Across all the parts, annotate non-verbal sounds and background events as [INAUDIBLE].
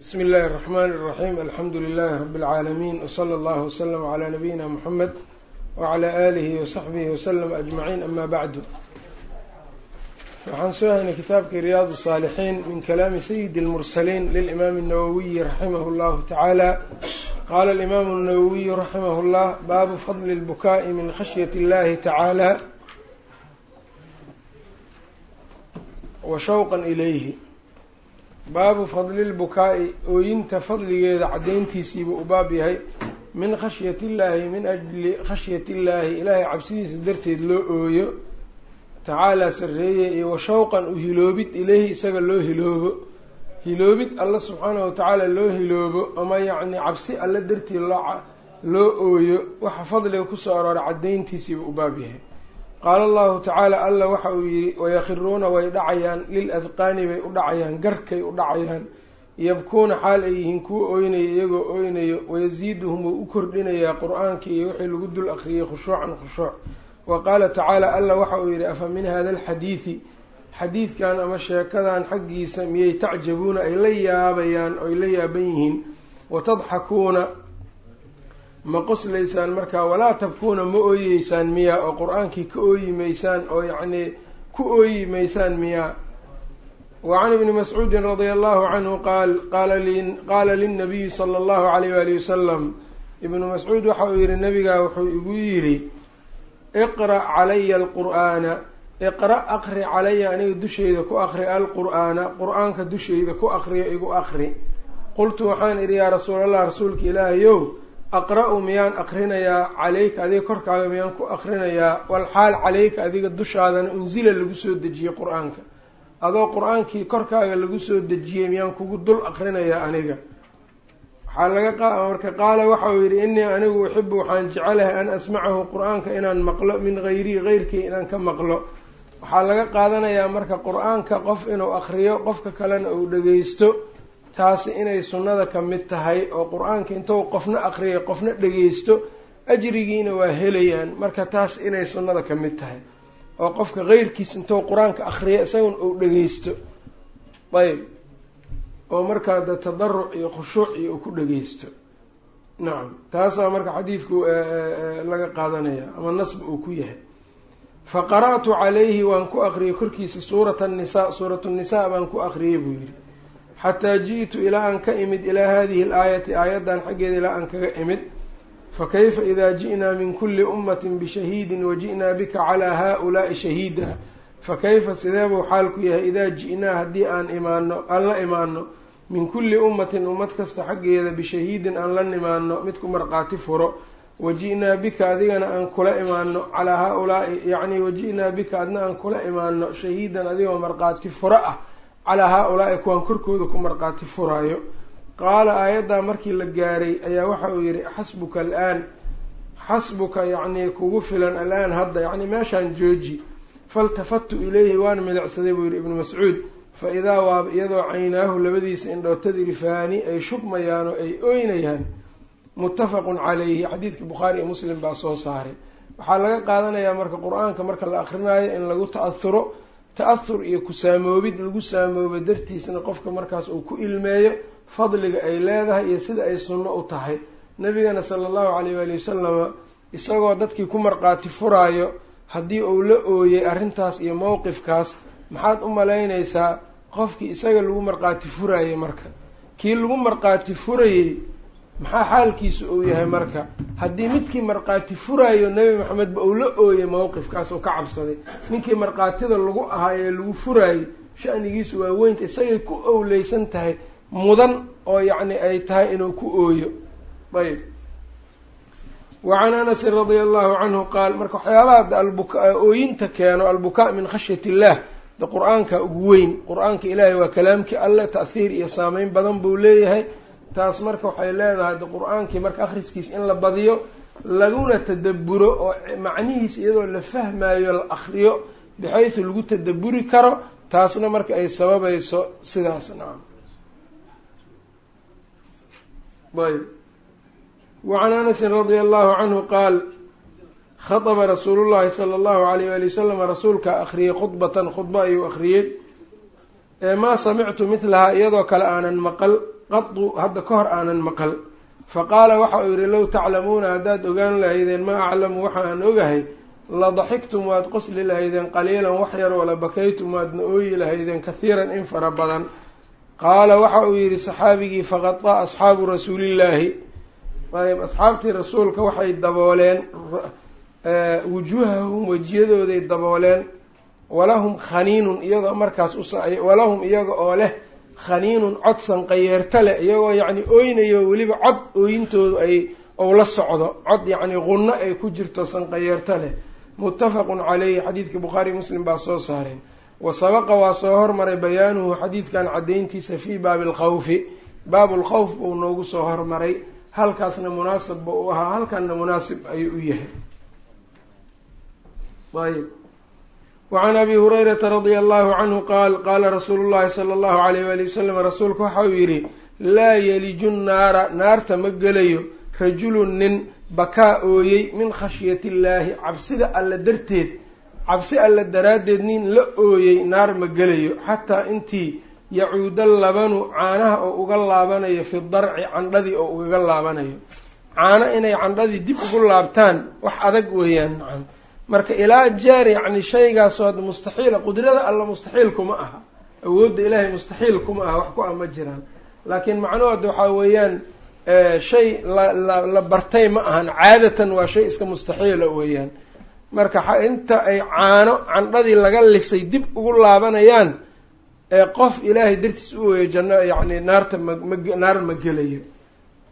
bsmi اllahi الرحmn الرaxيm alxamdu لlh rb العaalamiin wslى اllah وslm عlى nabiyina mxamed wعlى alihi وsaxbihi وslm aجmaciin ama bacdu waxaan soo haynay kitaabkii riyaad الصاalixiin min kalaami sayidi اlmursaliin lilimaam الnawawiyi raximah اllahu tacaala qala اlimam الnawawiyu raximah اllah baabu fadli اlbukaءi min khashyaة اllahi tacaala wa shawqa ilayhi baabu fadli lbukaa'i ooyinta fadligeeda caddayntiisiibuu u baab yahay. Min khashyati illaahi min ajli khashyati illaahi ilaahay cabsidiisa darteed loo ooyo. Tacaalaa sarreeye iyo wa shawqan u hiloobid ileyhi isaga loo hiloobo. Hiloobid alla subxaanahu watacaala loo hiloobo ama yacni cabsi alle darteed loo loo ooyo. Waxa fadliga ku soo arooray caddayntiisiibuu u baab yahay qaala allahu tacaala alla waxa uu yihi wayakhiruuna way dhacayaan lil adqaani bay u dhacayaan garkay u dhacayaan yabkuuna xaal ay yihiin kuwa ooynaya iyagoo ooynayo wayasiiduhum wuu u kordhinayaa qur'aankii iyo wixii lagu dul akriyay khushuucan khushuuc. Wa qaala tacaala alla waxa uu yihi afa min hada alxadiidi xadiidkan ama sheekadan xaggiisa miyay tacjabuuna ay la yaabayaan oy la yaaban yihiin watadxakuuna ma qoslaysaan markaa walaa tabkuuna ma ooyeysaan miyaa oo qur'aankii ka ooyi maysaan oo yacnii ku ooyi maysaan miyaa. Wa can ibni mascuudin radia allahu canhu qaal qaala lilnabiyi sala allahu alayh waali wasalam ibnu mascuud waxa uu yihi nabigaa wuxuu igu yidhi iqra' calaya alqur'aana iqra' aqri calaya aniga dushayda ku aqri alqur'aana qur'aanka dushayda ku aqriyo igu aqri. Qultu waxaan idhi yaa rasuulallah rasuulka ilaahayow aqra-u miyaan aqrinayaa caleyka adiga korkaaga miyaan ku aqrinayaa walxaal caleyka adiga dushaadana unsila lagu soo dejiyey qur'aanka. Adoo qur'aankii korkaaga lagu soo dejiyey miyaan kugu dul aqrinayaa aniga. Waxaa laga marka qaala waxa uu yidhi innii anigu uxibu waxaan jecelahay an asmacahu qur'aanka inaan maqlo min hayrii heyrkii inaan ka maqlo. Waxaa laga qaadanayaa marka qur'aanka qof inuu aqriyo qofka kalena uu dhageysto taasi inay sunnada ka mid tahay oo qur'aanka intou qofna aqriyay qofna dhageysto ajrigiina waa helayaan. Marka taas inay sunnada ka mid tahay. Oo qofka keyrkiis intou qur'aanka aqriyo isagun uu dhageysto ayb oo markaa da tadaruc iyo khushuuc iyo uu ku dhageysto nacam taasaa marka xadiidku laga qaadanaya ama nasba uu ku yahay. Fa qara'tu calayhi waan ku aqriyay korkiisa suurata annisaa suuratu nnisaa baan ku aqriyay buu yidhi xataa ji'tu ilaa aan ka imid ilaa hadihi alaayati aayaddan xaggeeda ilaa aan kaga imid. Fakayfa idaa ji'naa min kulli ummatin bishahiidin waji'naa bika calaa haa-ulaa'i shahiida. Fakayfa sidee buu xaalku yahay? Idaa ji'naa haddii aan imaano aan la imaano min kulli ummatin ummad kasta xaggeeda bishahiidin aan la nimaano midku markhaati furo. Waji'naa bika adigana aan kula imaano calaa haa-ulaa'i yacnii waji'naa bika adna aan kula imaano shahiidan adigoo markhaati furo ah calaa haa-ulaa'i kuwaan korkooda ku markhaati furaayo. Qaala aayaddaa markii la gaaray ayaa waxa uu yidhi xasbuka alaan xasbuka yacnii kugu filan alaan hadda yacnii meeshaan jooji. Faltafadtu ilayhi waan milicsaday buu yidhi ibnu mascuud. Fa idaa waaba iyadoo caynaahu labadiisa indhood tadrifaani ay shubmayaan oo ay ooynayaan muttafaqun calayhi xadiidka bukhaari iyo muslim baa soo saaray. Waxaa laga qaadanayaa marka qur'aanka marka la akrinaayo in lagu ta-ahuro ta-ahur iyo ku saamoobid lagu saamoobo dartiisna qofka markaas uu ku ilmeeyo fadliga ay leedahay iyo sida ay sunno u tahay. Nabigana sala allahu calayh waali wasalama isagoo dadkii ku markhaati furaayo haddii uu la ooyey arrintaas iyo mowqifkaas maxaad u malaynaysaa qofkii isaga lagu markhaati furaayey marka? Kii lagu markhaati furayey maxaa xaalkiisu uu yahay marka? Haddii midkii markhaati furaayo nebi maxamedba uu la ooyey mowqifkaas oo ka cabsaday. Ninkii markhaatida lagu ahaa ee lagu furaayey shanigiisu waa weynta isagay ku owleysan tahay mudan oo yacni ay tahay inuu ku ooyo. Ayb wacan anasin radia allahu canhu qaal marka waxyaabaha albuka ooyinta keeno albukaa min khashyat illah de qur'aanka ugu weyn qur'aanka ilaahay waa kalaamkii alle ta'hiir iyo saameyn badan buu leeyahay taas marka waxay leedahay de qur'aankii marka akhriskiis in la badiyo laguna tadaburo oo macnihiis iyadoo la fahmayo la akriyo bixaysu lagu tadaburi karo taasna marka ay sababayso sidaas nacam ayb wacan anasin radia allahu canhu qaal khaطba rasuulu llahi sala allahu alayh wali wasalam rasuulka akhriyey khudbatan khudba ayuu akhriyey maa samictu midlahaa iyadoo kale aanan maqal qadu hadda ka hor aanan maqal. Fa qaala waxa uu yidhi low taclamuuna haddaad ogaan lahaydeen maa aclamu waxa aan ogahay. La daxiktum waad qosli lahaydeen qaliilan wax yar wala bakaytum waadna ooyi lahaydeen kahiiran in fara badan. Qaala waxa uu yidhi saxaabigii faqadaa asxaabu rasuulillaahi. Ayb asxaabtii rasuulka waxay dabooleen wujuuhahum wejiyadooday dabooleen. Walahum khaniinun iyagoo markaas walahum iyaga oo leh khaniinun cod sanqayeerta leh iyagoo yacni ooynayo weliba cod ooyintoodu ay ou la socdo. Cod yacni qunno ay ku jirto sanqayeerta leh. Muttafaqun caleyhi xadiidka bukhaari muslim baa soo saareen wa sabaqa waa soo hormaray bayaanuhu xadiidkan caddayntiisa fii baabi alkhawfi baabu lkhawf buu noogu soo hormaray. Halkaasna munaasib ba u ahaa halkanna munaasib ayuu u yahay. Ayb wacan abi hurayrata radia allahu canhu qaal qaala rasuulu llahi sala allahu alayh waali wasalam rasuulku waxa uu yidhi laa yeliju nnaara naarta ma gelayo rajulun nin bakaa ooyey min khashyati illaahi cabsida alla darteed cabsi alla daraaddeed nin la ooyey naar ma gelayo xataa intii yacuuda labanu caanaha oo uga laabanayo fi darci candhadii oo ugaga laabanayo caano inay candhadii dib ugu laabtaan wax adag weeyaan nacam marka ilaa jeer yacni shaygaasoo hadda mustaxiila qudrada alla mustaxiil kuma aha. Awoodda ilaahay mustaxiil kuma aha wax ku ah ma jiraan. Laakiin macnuhooda waxaa weeyaan shay la la bartay ma ahan. Caadatan waa shay iska mustaxiila weeyaan. Marka inta ay caano candhadii laga lisay dib ugu laabanayaan qof ilaahay dartiis u ooyo janno yacni naarta mama naar ma gelayo.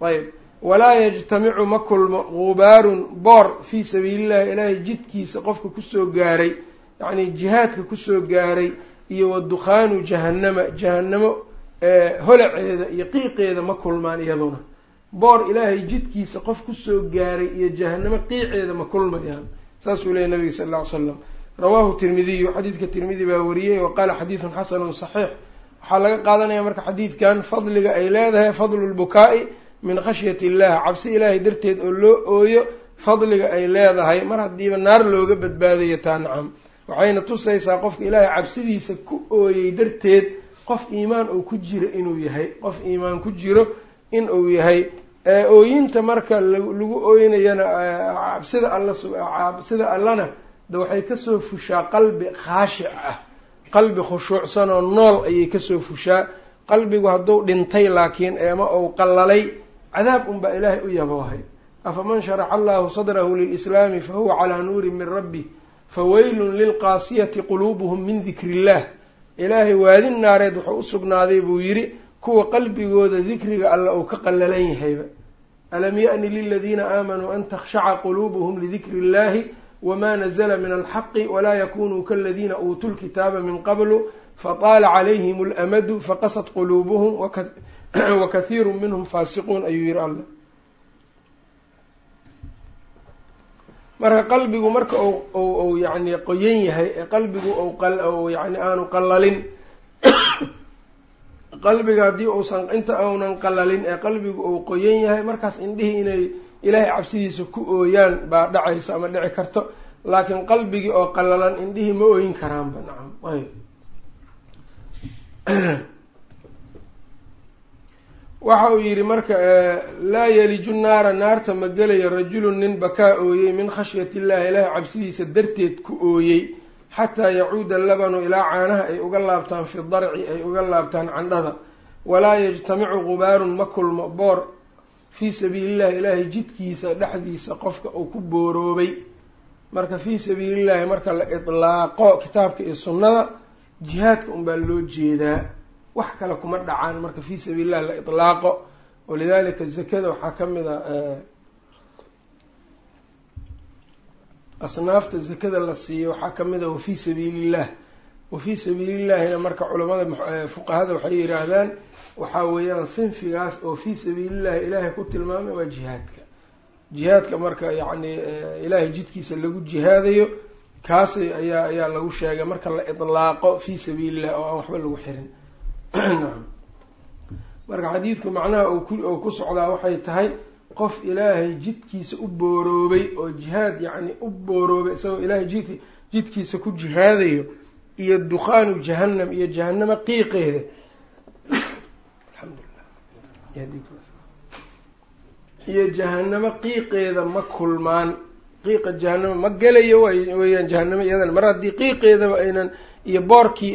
Ayb walaa yajtamicu ma kulmo. Gubaarun boor fii sabiilillahi ilaahay jidkiisa qofka ku soo gaaray yacni jihaadka ku soo gaaray iyo wa dukhaanu jahannama jahannamo holaceeda iyo qiiqeeda ma kulmaan iyaduna. Boor ilaahay jidkiisa qof ku soo gaaray iyo jahannamo qiiceeda ma kulmayaan. Saasuu leeyay nabiga sal alla ly slam rawaahu tirmidiyu xadiidka tirmidi baa wariyey wa qaala xadiidun xasanun saxiix. Waxaa laga qaadanaya marka xadiidkan fadliga ay leedahay fadlu lbukaa'i min khashyati illah cabsi ilaahay darteed oo loo ooyo fadliga ay leedahay mar haddiiba naar looga badbaadayo taa nacam waxayna tusaysaa qofka ilaahay cabsidiisa ku ooyey darteed qof iimaan uu ku jiro inuu yahay qof iimaan ku jiro in uu yahay. Ooyinta marka lagu ooynayana cabsida alla cabsida allana de waxay ka soo fushaa qalbi khaashic ah. Qalbi khushuucsan oo nool ayay ka soo fushaa. Qalbigu hadduu dhintay laakiin ama uu qallalay cadaab unbaa ilaahay u yaboohay afaman sharaxa allahu sadrahu lilislaami fahuwa calaa nuurin min rabbi faweylun lilqaasiyati quluubuhum min dikri illah ilaahay waadin naareed wuxuu usugnaaday buu yidhi kuwa qalbigooda dikriga alla uu ka qallalan yahayba. Alam ya-ni liladiina aamanuu an takhshaca quluubuhum lidikri illahi wma nazla min alxaqi walaa yakunuu kaladiina uutuu lkitaaba min qablu fataala calayhim اlamadu faqasat quluubuhum wakathiiru minhum faasiquun ayuu yihi alla marka qalbigu marka u yani qoyan yahay ee qalbigu yani aanu qalalin qalbiga haddii uusan inta uunan qalalin ee qalbigu uu qoyan yahay markaas indhihii inay ilaahay cabsidiisa ku ooyaan baa dhacayso ama dhici karto laakiin qalbigii oo qallalan indhihii ma ooyin karaanba nacam waxa uu yidhi marka laa yeliju naara naarta ma gelayo rajulun nin bakaa ooyey min khashyati illahi ilaahay cabsidiisa darteed ku ooyey xataa yacuuda labanu ilaa caanaha ay uga laabtaan fi darci ay uga laabtaan candhada. Walaa yajtamicu gubaarun ma kulmo boor. Fii sabiilillahi ilaahay jidkiisa dhexdiisa qofka uu ku booroobay. Marka fii sabiilillahi marka la itlaaqo kitaabka iyo sunnada jihaadka unbaa loo jeedaa wax kale kuma dhacaan marka fii sabiilillahi la itlaaqo. Walidalika zakada waxaa ka mid a asnaafta zakada la siiyo waxaa ka mid a wafii sabiilillah wafii sabiilillahina marka culamada fuqahada waxay yidhaahdaan waxaa weeyaan sinfigaas oo fii sabiilillahi ilaahay ku tilmaamay waa jihaadka. Jihaadka marka yacni ilaahay jidkiisa lagu jihaadayo kaasi ayaa ayaa lagu sheegay marka la itlaaqo fii sabiilillahi oo aan waxba lagu xirin [CLEARS THROAT] marka xadiidku macnaha oo ku socdaa waxay tahay qof ilaahay jidkiisa u booroobay oo jihaad yacni u booroobay isagoo ilaahay jid jidkiisa ku jihaadayo iyo dukhaanu jahannam iyo jahannamo qiiqeeda. [CLEARS THROAT] Iyo jahanamo qiiqeeda ma kulmaan. Qiiqa jahanamo ma gelayo weyaan jahanamo iyadan. Mar haddii qiiqeedaba aynan iyo boorkii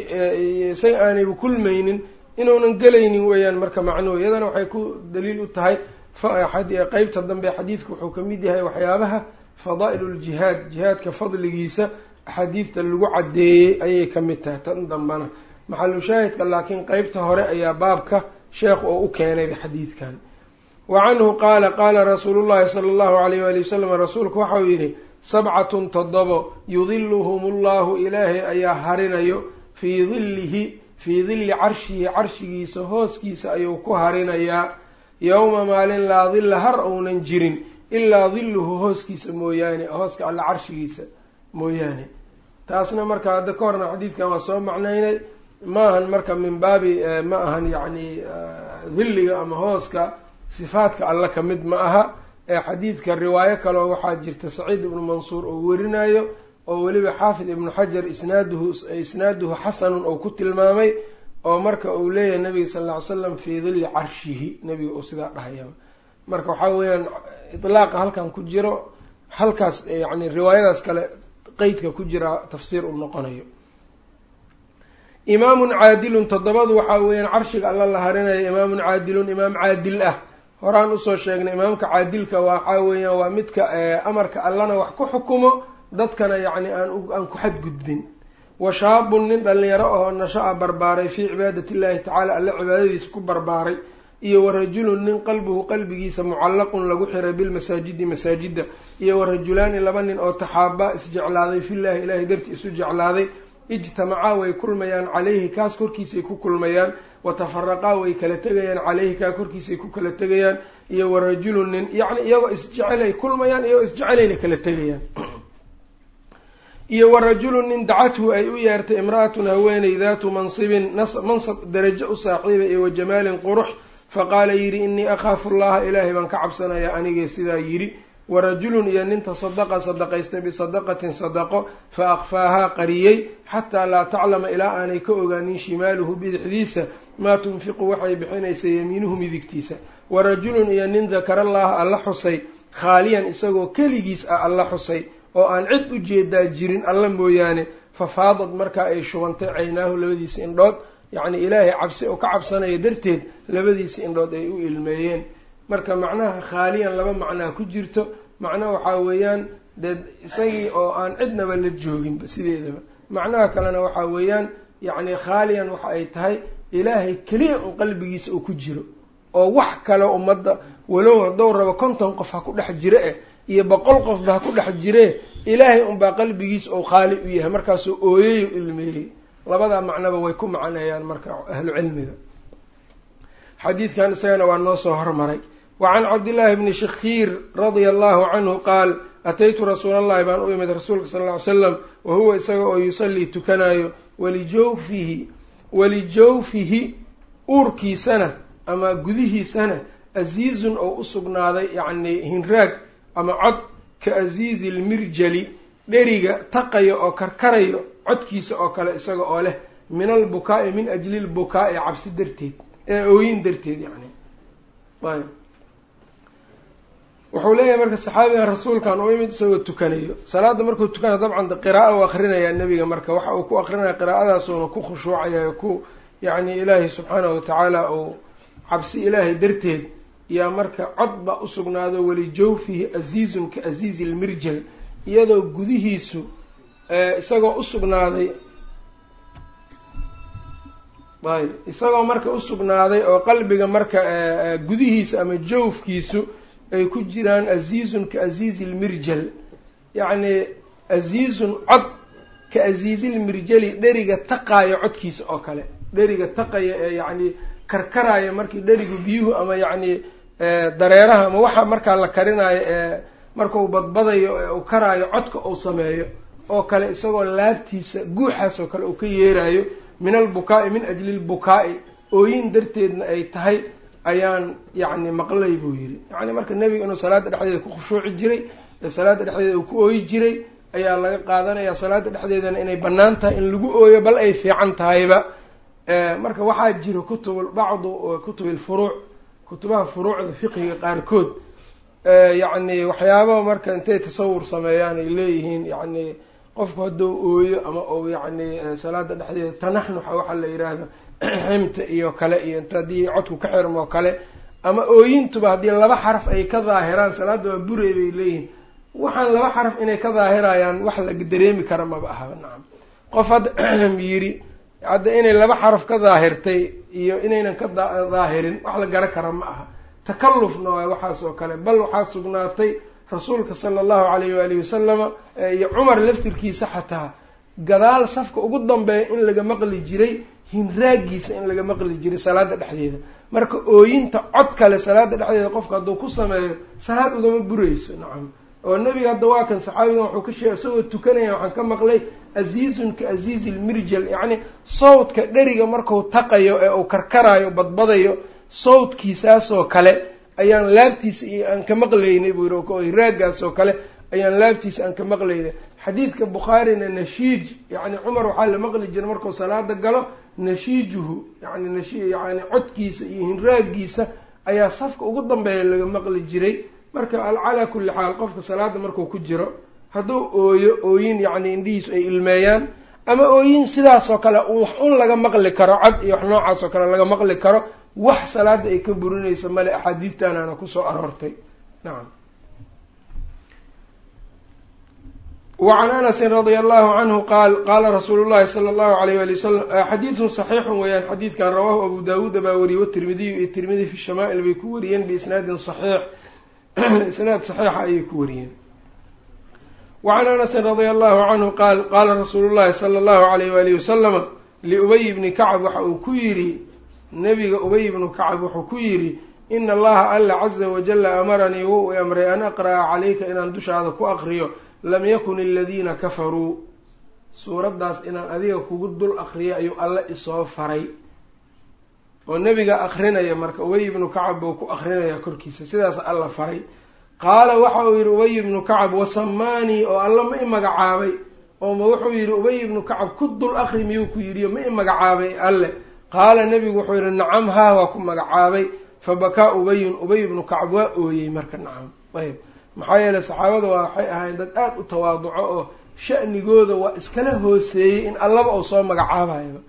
isaga aanayba kulmaynin inuunan gelaynin weeyaan marka macnuhu iyadana waxay ku daliil u tahay qeybta dambe xadiidku wuxuu ka mid yahay waxyaabaha fadaa'il ljihaad jihaadka fadligiisa axaadiidta lagu caddeeyey ayay ka mid tahay tan dambana maxalu shaahidka laakiin qeybta hore ayaa baabka sheekh oo u keenayba xadiidkan. Wa canhu qaala qaala rasuulu llahi sala allahu alayh waali wasalam rasuulku waxau yidhi sabcatun toddobo yudiluhum ullahu ilaahay ayaa harinayo fii dillihi fii dilli carshihi carshigiisa hooskiisa ayuu ku harinayaa. Yowma maalin laa dilla har ounan jirin ilaa dilluhu hooskiisa mooyaane hooska alla carshigiisa mooyaane. Taasna marka hadda ka horna xadiidkan waa soo macnaynay ma ahan marka min baabi ma ahan yacni dilliga ama hooska sifaadka alla ka mid ma aha ee xadiidka riwaayo kaleo waxaa jirta saciid ibnu mansuur oo werinayo oo weliba xaafid ibnu xajar isnaaduhu isnaaduhu xasanun ou ku tilmaamay oo marka uu leeyahay nabiga sal lla ly slam fii dilli carshihi nabiga uu sidaa dhahaya marka waxaa weeyaan itlaaqa halkan ku jiro halkaas yani riwaayadaas kale qeydka ku jira tafsiir uu noqonayo. Imaamun caadilun toddobadu waxaa weeyaan carshiga alla la harinayo imaamun caadilun imaam caadil ah horaan u soo sheegnay imaamka caadilka waxaa weeyaan waa midka amarka allana wax ku xukumo dadkana yacni aan aan ku xadgudbin. Wa shaabun nin dhalinyaro ahoo nasha-a barbaaray fii cibaadati illahi tacaala alle cibaadadiisa ku barbaaray. Iyo wa rajulun nin qalbuhu qalbigiisa mucallaqun lagu xiray bilmasaajidi masaajida. Iyo wa rajulaani laba nin oo taxaabaa isjeclaaday fillahi ilahay darti isu jeclaaday. Ijtamacaa way kulmayaan caleyhi kaas korkiisay ku kulmayaan wa tafaraqaa way kala tegayaan caleyhi kaa korkiisay ku kala tegayaan iyo wa rajulun nin yacni iyagoo isjecelay kulmayaan iyagoo isjecelayna kala tegayaan iyo wa rajulun nin dacathu ay u yeertay imra'atun haweeney daatu mansibin mansab darajo u saaxiibay iyo wa jamaalin qurux faqaala yidhi innii akhaafu allaha ilaahay baan ka cabsanayaa anigee sidaa yidhi wa rajulun iyo nin tasadaqa sadaqaystay bisadaqatin sadaqo fa akfaahaa qariyey xataa laa taclama ilaa aanay ka ogaanin shimaaluhu bidixdiisa maa tunfiqu waxay bixinaysa yamiinuhu midigtiisa. Wa rajulun iyo nin dakarallaha alla xusay khaaliyan isagoo keligiis ah alla xusay oo aan cid u jeedaa jirin alla mooyaane fa faadad markaa ay shubantay caynaahu labadiisa indhood. Yacni ilaahay cabsi oo ka cabsanaya darteed labadiisa indhood ay u ilmeeyeen. Marka macnaha khaaliyan laba macnaa ku jirto. Macnaha waxaa weeyaan dee isagii oo aan cidnaba la jooginba sideedaba. Macnaha kalena waxaa weeyaan yacni khaaliyan waxa ay tahay ilaahay keliya un qalbigiisa uu ku jiro oo wax kale ummadda walow haddou rabo konton qof ha ku dhex jiro eh iyo boqol qofba ha ku dhex jiree ilaahay unbaa qalbigiisa ou khaali u yahay markaasuu ooyey o ilmeeyey. Labadaa macnoba way ku macneeyaan marka ahlu cilmiga. Xadiidkan isagana waa noo soo hormaray. Wa can cabdillaahi bni shakhiir radia allahu canhu qaal ataytu rasuula allahi baan u imid rasuulka sala alla ly slam wa huwa isaga oo yusallii tukanayo walijawfihi walijawfihi uurkiisana ama gudihiisana asiizun oo u sugnaaday yacni hinraag ama cod ka asiizi lmirjali dheriga taqayo oo karkarayo codkiisa oo kale isaga oo leh min albukaa'i min ajli lbukaa'i cabsi darteed ee ooyin darteed yani ayb wuxuu leeyahay marka saxaabigan rasuulkan u imid isagoo tukanayo. Salaada markuu tukanayo dabcan qira'a u akrinayaa nebiga marka. Waxa uu ku akrinaya qiraa'adaasuuna ku khushuucaya ku yacni ilaahay subxaanahu watacaala uu cabsi ilaahay darteed yaa marka cod baa usugnaado walijawfihi asiizun ka asiizi lmirjal iyadoo gudihiisu isagoo usugnaaday ayb isagoo marka usugnaaday oo qalbiga marka gudihiisa ama jawfkiisu ay ku jiraan asiizun ka asiizi lmirjal yacni asiizun cod ka asiizilmirjali dheriga taqaayo codkiisa oo kale. Dheriga taqaya ee yacni karkaraayo markii dherigu biyuhu ama yacni dareeraha ama waxa markaa la karinaayo ee markau badbadayo ee uu karaayo codka uu sameeyo oo kale isagoo laabtiisa guuxaas oo kale uu ka yeerayo min albukaa'i min ajli lbukaa'i ooyin darteedna ay tahay ayaan yacni maqlay buu yidhi. Yacni marka nebiga inuu salaada dhexdeeda ku khushuuci jiray ee salaada dhexdeeda uu ku ooyi jiray ayaa laga qaadanaya salaada dhexdeedana inay bannaan tahay in lagu ooyo bal ay fiican tahayba. Marka waxaa jiro kutub bacdu kutubi lfuruuc kutubaha furuucda fiqiga qaarkood. Yacni waxyaaba marka intay tasawur sameeyaan ay leeyihiin yacni qofku hadduu ooyo ama uu yacni salaada dhexdeeda tanaxnuxa waxaa la yidhaahdo ximta iyo kale iyo inta haddii codku ka xirmo oo kale ama ooyintuba haddii laba xaraf ay ka daahiraan salaadda waa burey bay leeyihiin. Waxaan laba xaraf inay ka daahirayaan wax la dareemi kara maba ahaba nacam qof hadda [CLEARS THROAT] yiri hadda inay laba xaraf ka daahirtay iyo inaynan ka daahirin wax la garan kara ma aha. Takallufna waay waxaas oo kale. Bal waxaa sugnaatay rasuulka sala allahu alayh waalihi wasalama iyo cumar laftirkiisa xataa gadaal safka ugu dambeeya in laga maqli jiray hinraagiisa in laga maqli jiray salaada dhexdeeda. Marka ooyinta cod kale salaada dhexdeeda qofka hadduu ku sameeyo salaad ugama burayso nacam. Oo nebiga hadda waa kan saxaabigan wuxuu ka sheegay isagoo tukanaya waxaan ka maqlay aziizun ka aziizi lmirjal yacni sawdka dheriga marku taqayo ee uu karkaraayo badbadayo sawdkiisaasoo kale ayaan laabtiisa iyo aan ka maqlaynay buu yiri raagaas oo kale ayaan laabtiisa aan ka maqlaynay. Xadiidka bukhaarina nashiij yacni cumar waxaa la maqli jiray markuu salaada galo nashiijuhu yani nash yani codkiisa iyo hinraagiisa ayaa safka ugu dambeeya laga maqli jiray. Marka calaa kulli xaal qofka salaada markuu ku jiro hadduu ooyo ooyin yacni indhihiisu ay ilmeeyaan ama ooyin sidaasoo kale wax un laga maqli karo cad iyo wax noocaas oo kale laga maqli karo wax salaada ay ka burinaysa male axaadiistaanaana ku soo aroortay. Nacam wacan anasin radia allahu canhu qaal qaala rasuulu llahi sala allahu alayh wali wasalam xadiidun saxiixun weeyaan xadiidkan rawaahu abu daawuuda baa wariyey watirmidiyu iyo tirmidi fi shamaa'il bay ku wariyeen biisnaadin saxiix isnaad saxiixa ayay ku wariyeen wacan anasin radia allahu canhu qaal qaala rasuulu llahi sala allahu alayh waalihi wasalama liubay bni kacab waxa uu ku yidhi nabiga ubay ibnu kacab wuxuu ku yidhi ina allaha alla caza wajalla amaranii wou i amray an aqra'a calayka inaan dushaada ku aqriyo lam yakun aladiina kafaruu suuraddaas inaan adiga kugu dul aqriyo ayuu alla isoo faray. Oo nebiga akrinaya marka ubay ibnu kacab buu ku akrinaya korkiisa sidaas alla faray. Qaala waxa uu yidhi ubay ibnu kacab wasamaanii oo alla ma i magacaabay. Oo ma wuxuu yidhi ubay ibnu kacab ku dul akri miyuu ku yidhiyo ma i magacaabay alle. Qaala nebigu wuxuu yidhi nacam haa waa ku magacaabay. Fabakaa ubayun ubay ibnu kacab waa ooyey marka nacam. Ayb maxaa yeeley saxaabada waxay ahayn dad aada u tawaaduco oo sha'nigooda waa iskala hooseeyey in allaba uu soo magacaabayo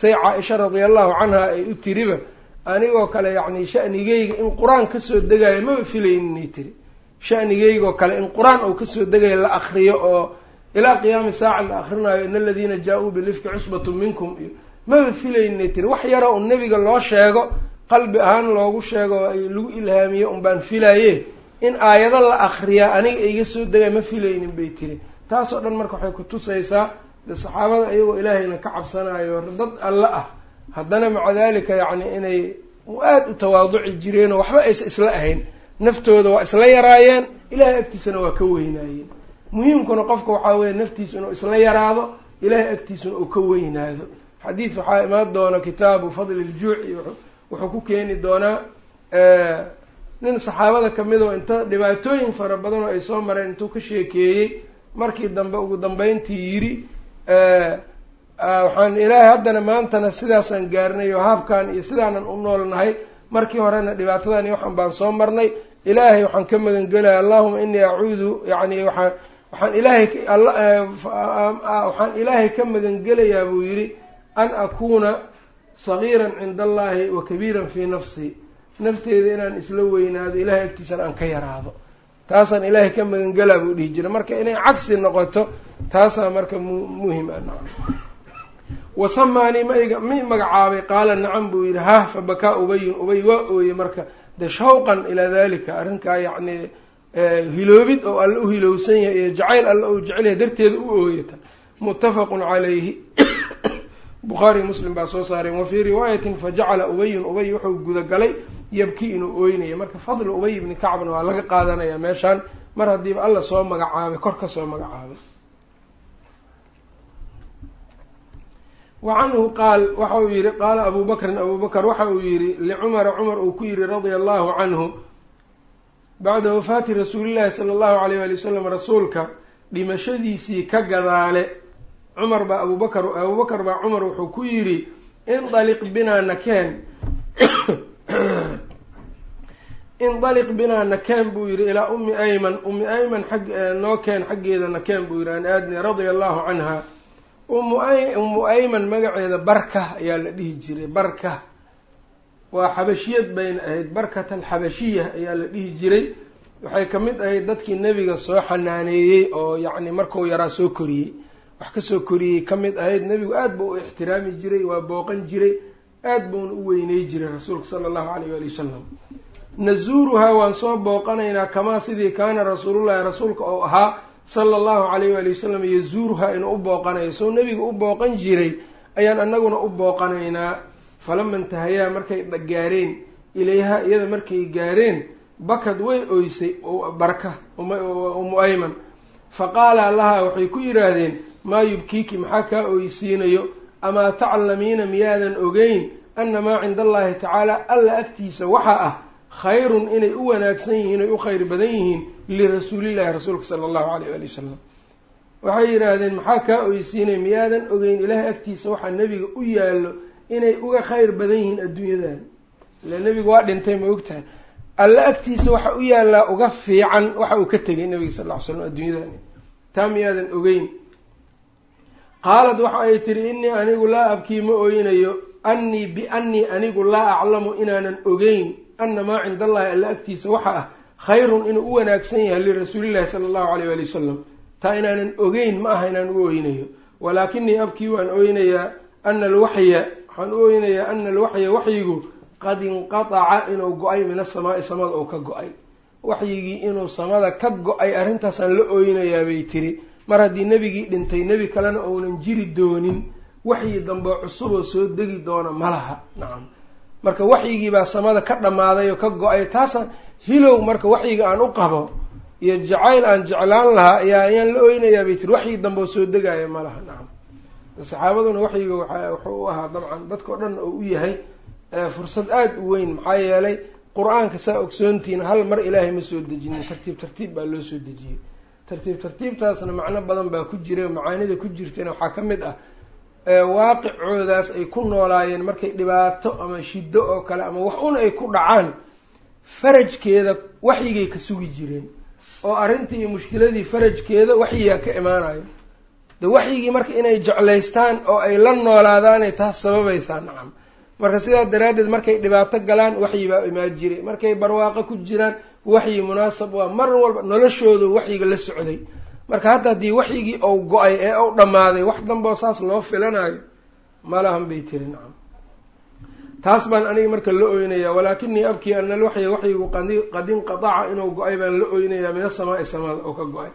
say caa-isha radia allahu canha ay u tiriba anigoo kale yacni shanigeyga in qur'aan ka soo degayo maba filayninay tiri. Shanigeygoo kale in qur'aan uu ka soo degayo la akriyo oo ilaa qiyaami saaca la akrinayo in aladiina jaa-uu bilifki cusbatu minkum iyo maba filayninay tiri. Wax yaro un nebiga loo sheego qalbi ahaan loogu sheego lagu ilhaamiyo un baan filaye in aayado la akriyaa aniga iga soo degay ma filaynin bay tiri. Taasoo dhan marka waxay kutusaysaa de saxaabada iyagoo ilaahayna ka cabsanayo dad alle ah haddana maca dalika yacni inay aada u tawaaduci jireenoo waxba aysa isla ahayn. Naftooda waa isla yaraayeen ilahay agtiisana waa ka weynaayeen. Muhiimkuna qofka waxaa weeye naftiisa inuu isla yaraado ilahay agtiisana uu ka weynaado. Xadiid waxaa imaan doona kitaabu fadli ljuuci wuxuu ku keeni doonaa nin saxaabada ka mid oo inta dhibaatooyin fara badan oo ay soo mareen intuu ka sheekeeyey markii dambe ugu dambeyntii yidhi waxaan ilaahay haddana maantana sidaasaan gaarnay oo haafkan iyo sidaanan u noolnahay markii horena dhibaatadan iyo waxaan baan soo marnay. Ilaahay waxaan ka magan gelaya allahuma inii acuudu yani waaa waxaan ilaahay waxaan ilaahay ka magan gelayaa buu yidhi an akuuna sagiiran cinda allahi wa kabiiran fii nafsi nafteeda inaan isla weynaado ilahay agtiisana aan ka yaraado. Taasaan ilaahay ka magangelaa buu dhihi jira marka inay cagsi noqoto taasaa marka mu muhiim ah. Nacam wasamaanii ma iga ma magacaabay qaala nacam buu yidhi hah fabakaa ubayun ubay waa ooyey marka de shawqan ilaa dalika arrinkaa yacni hiloobid oo alle u hilowsan yahay iyo jacayl alle uu jecel yahay darteeda u ooyata. Muttafaqun calayhi. Bukhaari muslim baa soo saareen wa fii riwaayatin fajacala ubayun ubay wuxuu gudagalay yabki inuu ooynaya marka fadli ubay ibni kacbna waa laga qaadanaya meeshaan. Mar haddiiba alla soo magacaabay kor ka soo magacaabay. Wa canhu qaal waxa uu yihi qaala abu bakrin waxa uu yihi licumara cumar uu ku yihi radia allahu canhu bacda wafaati rasuulillahi sala allahu alayh wali wasalam rasuulka dhimashadiisii ka gadaale. Cumar baa abubakar abubakar baa cumar wuxuu ku yidhi indaliq binaa nakeen [COUGHS] indaliq binaa nakeen buu yidhi ilaa ummi ayman. Ummi ayman xag noo keen xaggeeda nakeen buu yidhi an aadni radia allahu canha. Ummu ummu ayman magaceeda barka ayaa la dhihi jiray barka. Waa xabashiyad bayna ahayd barkat alxabashiya ayaa la dhihi jiray. Waxay ka mid ahayd dadkii nebiga soo xanaaneeyey oo yacni markuu yaraa soo koriyey. Wax ka soo koriyey ka mid ahayd nebigu aada buu u ixtiraami jiray waa booqan jiray aada buuna u weyney jiray rasuulka sala allahu alayh waali wasalam nazuuruhaa waan soo booqanaynaa kamaa sidii kaana rasuulullahi rasuulka oo ahaa sala allahu calayh waali wasalam yazuuruhaa inuu u booqanayo soo nebiga u booqan jiray ayaan annaguna u booqanaynaa. Falama intahayaa markay gaareen ilayha iyada markay gaareen bakad way oysay barka umu ayman fa qaala lahaa waxay ku yidhaahdeen maa yubkiiki? Maxaa kaa oysiinayo amaa taclamiina miyaadan ogeyn ana maa cinda allahi tacaala alla agtiisa waxaa ah khayrun inay u wanaagsan yihiin ay u khayr badan yihiin lirasuulillahi rasuulka sala allahu alayh waali wasalam waxay yidhaahdeen maxaa kaa oysiinay miyaadan ogeyn ilaahay agtiisa waxaa nebiga u yaallo inay uga khayr badan yihiin adduunyadan ila nebigu waa dhintay ma ogtahay alla agtiisa waxa u yaallaa uga fiican waxa uu ka tegay nebiga sal ll ly slam adduunyadan taa miyaadan ogeyn qaalad waxa ay tihi innii anigu laa abkii ma oynayo. Annii biannii anigu laa aclamu inaanan ogeyn ana maa cinda allahi alla agtiisa waxa ah khayrun inuu u wanaagsan yahay lirasuulillahi sala allahu alayh waali wasalam taa inaanan ogeyn ma aha inaan u oynayo. Walaakinii abkii waan oynayaa ana alwaxya waxaan u oynayaa ana alwaxya waxyigu qad inqataca inuu go'ay min asamaai samada uu ka go'ay. Waxyigii inuu samada ka go'ay arrintaasaan la oynayaa bay tiri mar haddii nebigii dhintay nebi kalena uunan jiri doonin waxyi dambeo cusuboo soo degi doona ma laha. Nacam marka waxyigii baa samada ka dhammaaday oo ka go'ay taasaan hilow marka waxyiga aan u qabo iyo jacayl aan jeclaan lahaa ayaa ayaan la oynayaa bay tiri waxyi dambeo soo degaayo ma laha. Nacam saxaabaduna waxyiga wuxuu u ahaa dabcan dadkao dhan oo u yahay fursad aada u weyn maxaa yeelay qur'aanka saa ogsoontihiin hal mar ilaahay ma soo dejinin tartiib tartiib baa loo soo dejiyey tartiib tartiibtaasna macno badan baa ku jiray macaanida ku jirtayna waxaa ka mid ah waaqicoodaas ay ku noolaayeen markay dhibaato ama shiddo oo kale ama wax un ay ku dhacaan farajkeeda waxyigay ka sugi jireen oo arrintii iyo mushkiladii farajkeeda waxyigaa ka imaanayo de waxyigii marka inay jeclaystaan oo ay la noolaadaanay taas sababaysaa nacam. Marka sidaa daraaddeed markay dhibaato galaan waxyi baa imaan jiray. Markay barwaaqo ku jiraan waxyi munaasab waa mar walba noloshoodu waxyiga la socday. Marka hadda haddii waxyigii ou go'ay ee ou dhammaaday wax danboo saas loo filanayo malahan bay tiri nacam. Taas baan aniga marka la oynayaa walaakinii abkii ana alwaxya waxyigu qad inqataca inuu go'ay baan la oynayaa min asamaai samada oo ka go'ay.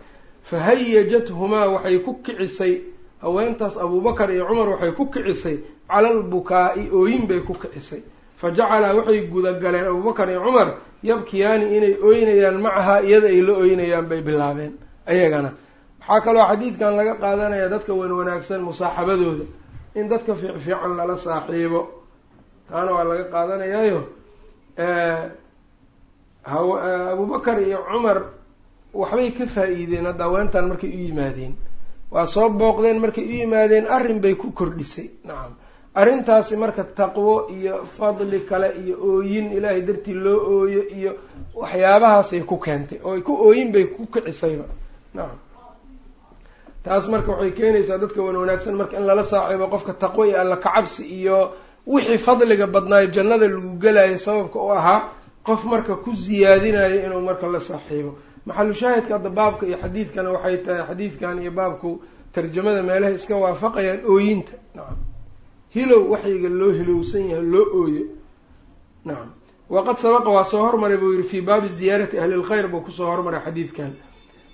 Fahayajathumaa waxay ku kicisay haweentaas abuubakar iyo cumar waxay ku kicisay cala albukaa'i ooyin bay ku kicisay fa jacalaa waxay gudagaleen abuubakar iyo cumar yabkiyaani inay ooynayaan macahaa iyada ay la ooynayaan bay bilaabeen ayagana. Waxaa kaloo xadiidkan laga qaadanayaa dadka wan wanaagsan musaaxabadooda in dadka fiicfiican lala saaxiibo. Taana waa laga qaadanayaayo abuubakar iyo cumar waxbay ka faa-iideen hadda markay u yimaadeen. Waa soo booqdeen markay u yimaadeen arrin bay ku kordhisay. Nacam arrintaasi marka taqwo iyo fadli kale iyo ooyin ilaahay dartii loo ooyo iyo waxyaabahaasay ku keentay. Oo ku ooyin bay ku kicisayba. Nacam taas marka waxay keenaysaa dadka wan wanaagsan marka in lala saaxiibo qofka taqwo iyo alla kacabsi iyo wixii fadliga badnaayo jannada lagu gelayo sababka u ahaa qof marka ku siyaadinayo inuu marka la saaxiibo. Maxalu shaahidka hadda baabka iyo xadiidkana waxay tahay xadiidkan iyo baabku tarjamada meelaha iska waafaqayaan ooyinta. Nacam hilow waxyiga loo hilowsan yahay loo ooyo nacam waqad sabaqa waa soo hormaray buu yihi fii baabi ziyaarati ahli lkhayr buu ku soo hormaray xadiidkan.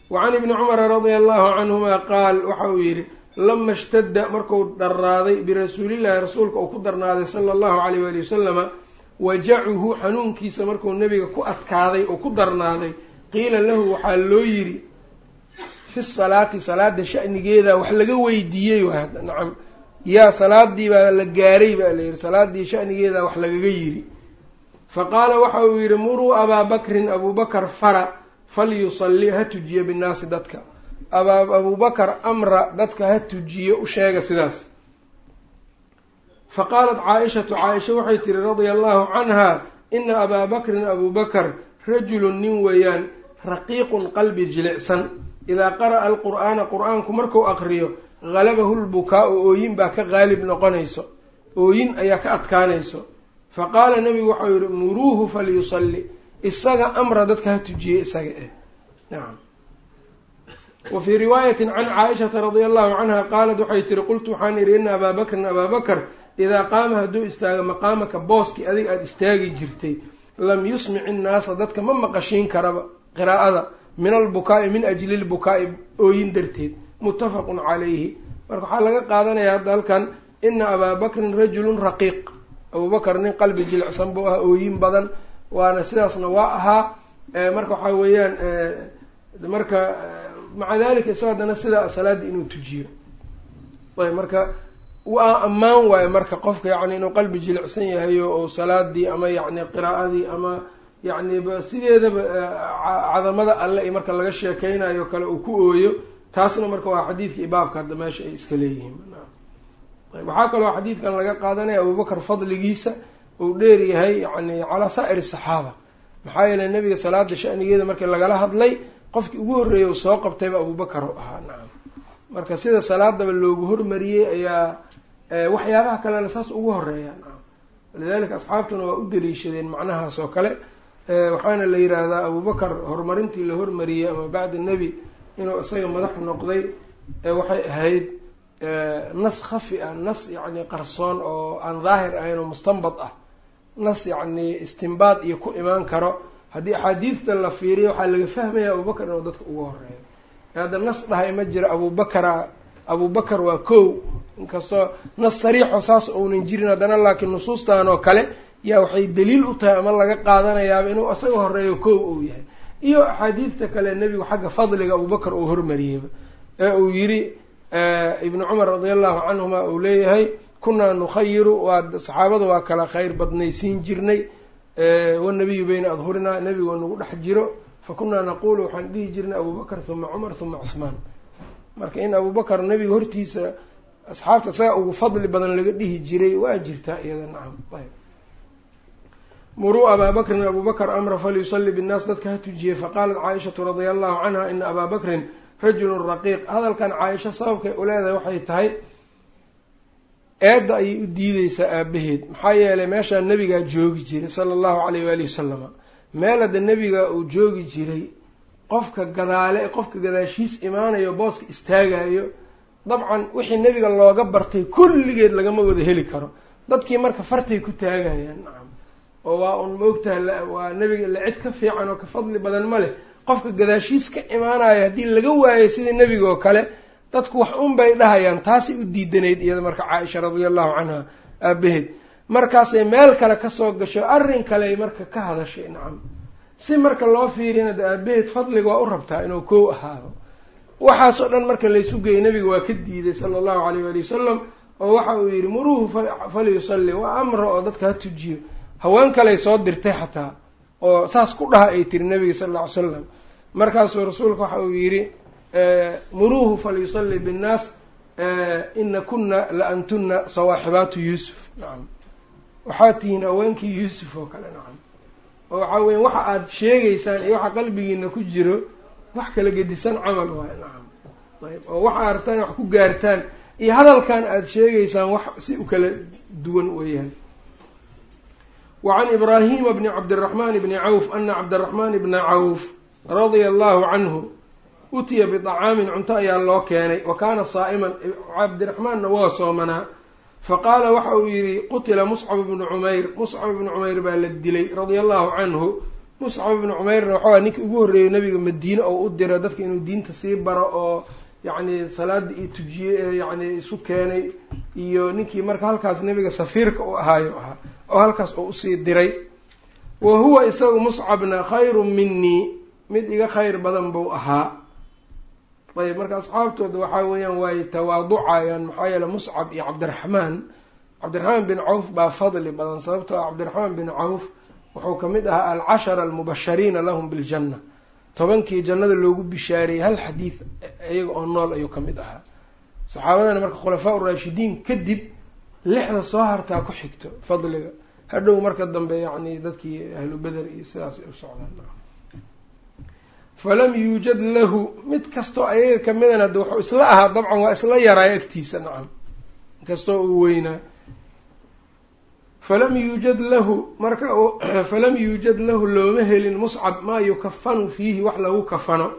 Wa can ibni cumara radia allahu canhuma qaal waxa uu yidhi lama ishtadda marku darnaaday birasuulillahi rasuulka uu ku darnaaday sala allahu alayh waali wasalama wajacuhu xanuunkiisa markuu nebiga ku adkaaday oo ku darnaaday qiila lahu waxaa loo yidhi fi salaati salaada shanigeeda wax laga weydiiyey. Nacam yaa salaadii baa la gaaray baa la yidhi salaadii shanigeeda wax lagaga yidhi. Fa qaala waxa uu yidhi muruu abaa bakrin abuubakar fara falyusalli ha tujiyo binnaasi dadka. Abaa abuubakar amra dadka ha tujiyo u sheega sidaas. Fa qaalat caa-ishatu caa-isha waxay tihi radia allahu canha ina abaa bakrin abuubakar rajulun nin weeyaan raqiiqun qalbi jilicsan. Idaa qara'a alqur'aana qur'aanku marku aqriyo halabahu lbukaa-u ooyin baa ka qaalib noqonayso ooyin ayaa ka adkaanayso fa qaala nabigu waxau yihi muruuhu falyusalli isaga amra dadka ha tujiyey isaga eh nacam wa fii riwaayatin can caaishata radia allahu canha qaalat waxay tihi qultu waxaan idhi ina abaa bakrin idaa qaama hadduu istaago maqaamaka booskii adiga aada istaagi jirtay lam yusmic innaasa dadka ma maqashiin karaba qiraa'ada min albukaa'i min ajli lbukaa'i ooyin darteed muttafaqun calayhi. Marka waxaa laga qaadanaya hadda halkan ina abaa bakrin rajulun raqiiq. Abubakar nin qalbi jilicsan buu ahaa ooyin badan. Waana sidaasna waa ahaa. Marka waxaa weeyaan marka maca dalika isagoo haddana sidaa salaadii inuu tujiyo. Ayb marka waa ammaan waayo marka qofka yacni inuu qalbi jilicsan yahayo oo salaadii ama yacni qiraa'adii ama yacni sideedaba cadamada alle marka laga sheekeynayo kale uu ku ooyo taasna marka waa xadiidka ibaabka hadda meesha ay iska leeyihiin. Waxaa kaloo xadiidkan laga qaadanaya abubakar fadligiisa uu dheer yahay yani calaa saa'ir saxaaba. Maxaa yeelay nabiga salaada shanigeeda markii lagala hadlay qofkii ugu horreeyay uu soo qabtayba abubakar u ahaa. Nacam marka sida salaadaba loogu hormariyey ayaa waxyaabaha kalena saas ugu horreeya nacam walidalika asxaabtuna waa u daliishadeen macnahaas oo kale waxaana la yiraahdaa abubakar horumarintii la hormariyey ama bacda nebi inuu isaga madax noqday waxay ahayd nas khafi ah nas yacni qarsoon oo aan daahir ahayn oo mustanbad ah. Nas yacni istimbaad iyo ku imaan karo. Haddii axaadiidta la fiiriyo waxaa laga fahmaya abubakar inuu dadka ugu horeeyo hadda nas dhahay ma jiro abubakara abubakar waa kow. Inkastoo nas sariixo saas ounan jirin haddana laakiin nusuustan oo kale yaa waxay daliil u tahay ama laga qaadanayaaba inuu isaga horeeyo kow uu yahay iyo axaadiidta kale nebigu xagga fadliga abubakar uu hormariyeyba ee uu yiri ibnu cumar radia allahu canhuma uu leeyahay kunaa nukhayiru waa saxaabada waa kala khayr badnaysiin jirnay. Wanabiyu bayna adhurinaa nebigoo nagu dhex jiro. Fa kunaa naqulu waxaan dhihi jirnay abubakar huma cumar huma cusmaan marka in abubakar nebiga hortiisa asxaabta isaga ugu fadli badan laga dhihi jiray waa jirtaa iyada nacam muruu abaa bakrin abubakr amra falyusali binnaas dadka ha tujiyey. Faqaalat caaishatu radia allahu canha ina abaa bakrin rajulun raqiiq. Hadalkan caaisha sababkay uleedahay waxay tahay eedda ayay u diideysaa aabaheed maxaa yeelay meeshaa nebigaa joogi jiray sala allahu caleyh waalihi wasalama meel hadda nebiga uu joogi jiray qofka gadaale qofka gadaashiis imaanayo booska istaagayo dabcan wixii nebiga looga bartay kulligeed lagama wada heli karo. Dadkii marka fartay ku taagayaan oo waa un maogtaha waa nebiga la cid ka fiican oo ka fadli badan ma leh. Qofka gadaashiis ka imaanayo haddii laga waayo sidii nebiga oo kale dadku wax un bay dhahayaan taasay u diidanayd iyada marka caaisha radia allahu canha aabaheed. Markaasay meel kale ka soo gasho arrin kaley marka ka hadashay nacam. Si marka loo fiirina de aabaheed fadliga waa u rabtaa inuu kow ahaado. Waxaasoo dhan marka laysu geeyay nabiga waa ka diiday sala allahu alayh waali wasalam oo waxa uu yidhi muruuhu falyusalli waa amra oo dadka ha tujiyo haween kaley soo dirtay xataa oo saas ku dhaha ay tiri nabiga sala alla ly slam markaasuu rasuulka waxa uu yidhi muruuhu falyusalli binnaas ina kuna la antuna sawaaxibaatu yuusuf. Nacam waxaa tihiin haweenkii yuusuf oo kale nacam oo waxaa weya waxa aada sheegeysaan iyo waxa qalbigiina ku jiro wax kala gedisan camal waay nacam ayb oo waxa artaan wax ku gaartaan iyo hadalkan aada sheegeysaan wax si u kala duwan weeyaan wacan ibraahima bni cabdiraxmaan bni cawf ana cabdiraxmaan bna cawf radia allahu canhu utiya bidacaamin cunto ayaa loo keenay wa kaana saa'iman cabdiraxmaanna waa soomanaa faqaala waxa uu yidhi qutila muscab ibnu cumayr muscab ibnu cumayr baa la dilay radia allahu canhu muscab ibnu cumayrna waxaa ninkii ugu horreeyey nabiga madiine oo u diro dadka inuu diinta sii baro oo yacni salaada iyo tujiye yacni isu keenay iyo ninkii marka halkaas nabiga safiirka u ahaayo ahaa oo halkaas oo u sii diray wa huwa isagu muscabna khayrun minii mid iga khayr badan buu ahaa ayb marka asxaabtooda waxaa weeyaan waay tawaaducayaan maxaa yeele muscab iyo cabdiraxmaan cabdiraxmaan bin cawf baa fadli badan sababtoo ah cabdiraxmaan bin cawf wuxuu ka mid ahaa alcashara almubashariina lahum biljanna tobankii jannada loogu bishaariyey hal xadiid iyaga oo nool ayuu ka mid ahaa saxaabadana marka khulafaa uraashidiin kadib lixda soo hartaa ku xigto fadliga. Hadhow marka dambe yacni dadkii ahlu beder iyo sidaas ay u socdaan. Falam yuujad lahu mid kastoo ayaga kamidana hadda wuxuu isla ahaa dabcan waa isla yaraay agtiisa nacam. Inkastoo uu weynaa falam yuujad lahu marka [CLEARS THROAT] falam yuujad lahu looma helin muscab maa yukafanu fiihi wax lagu kafano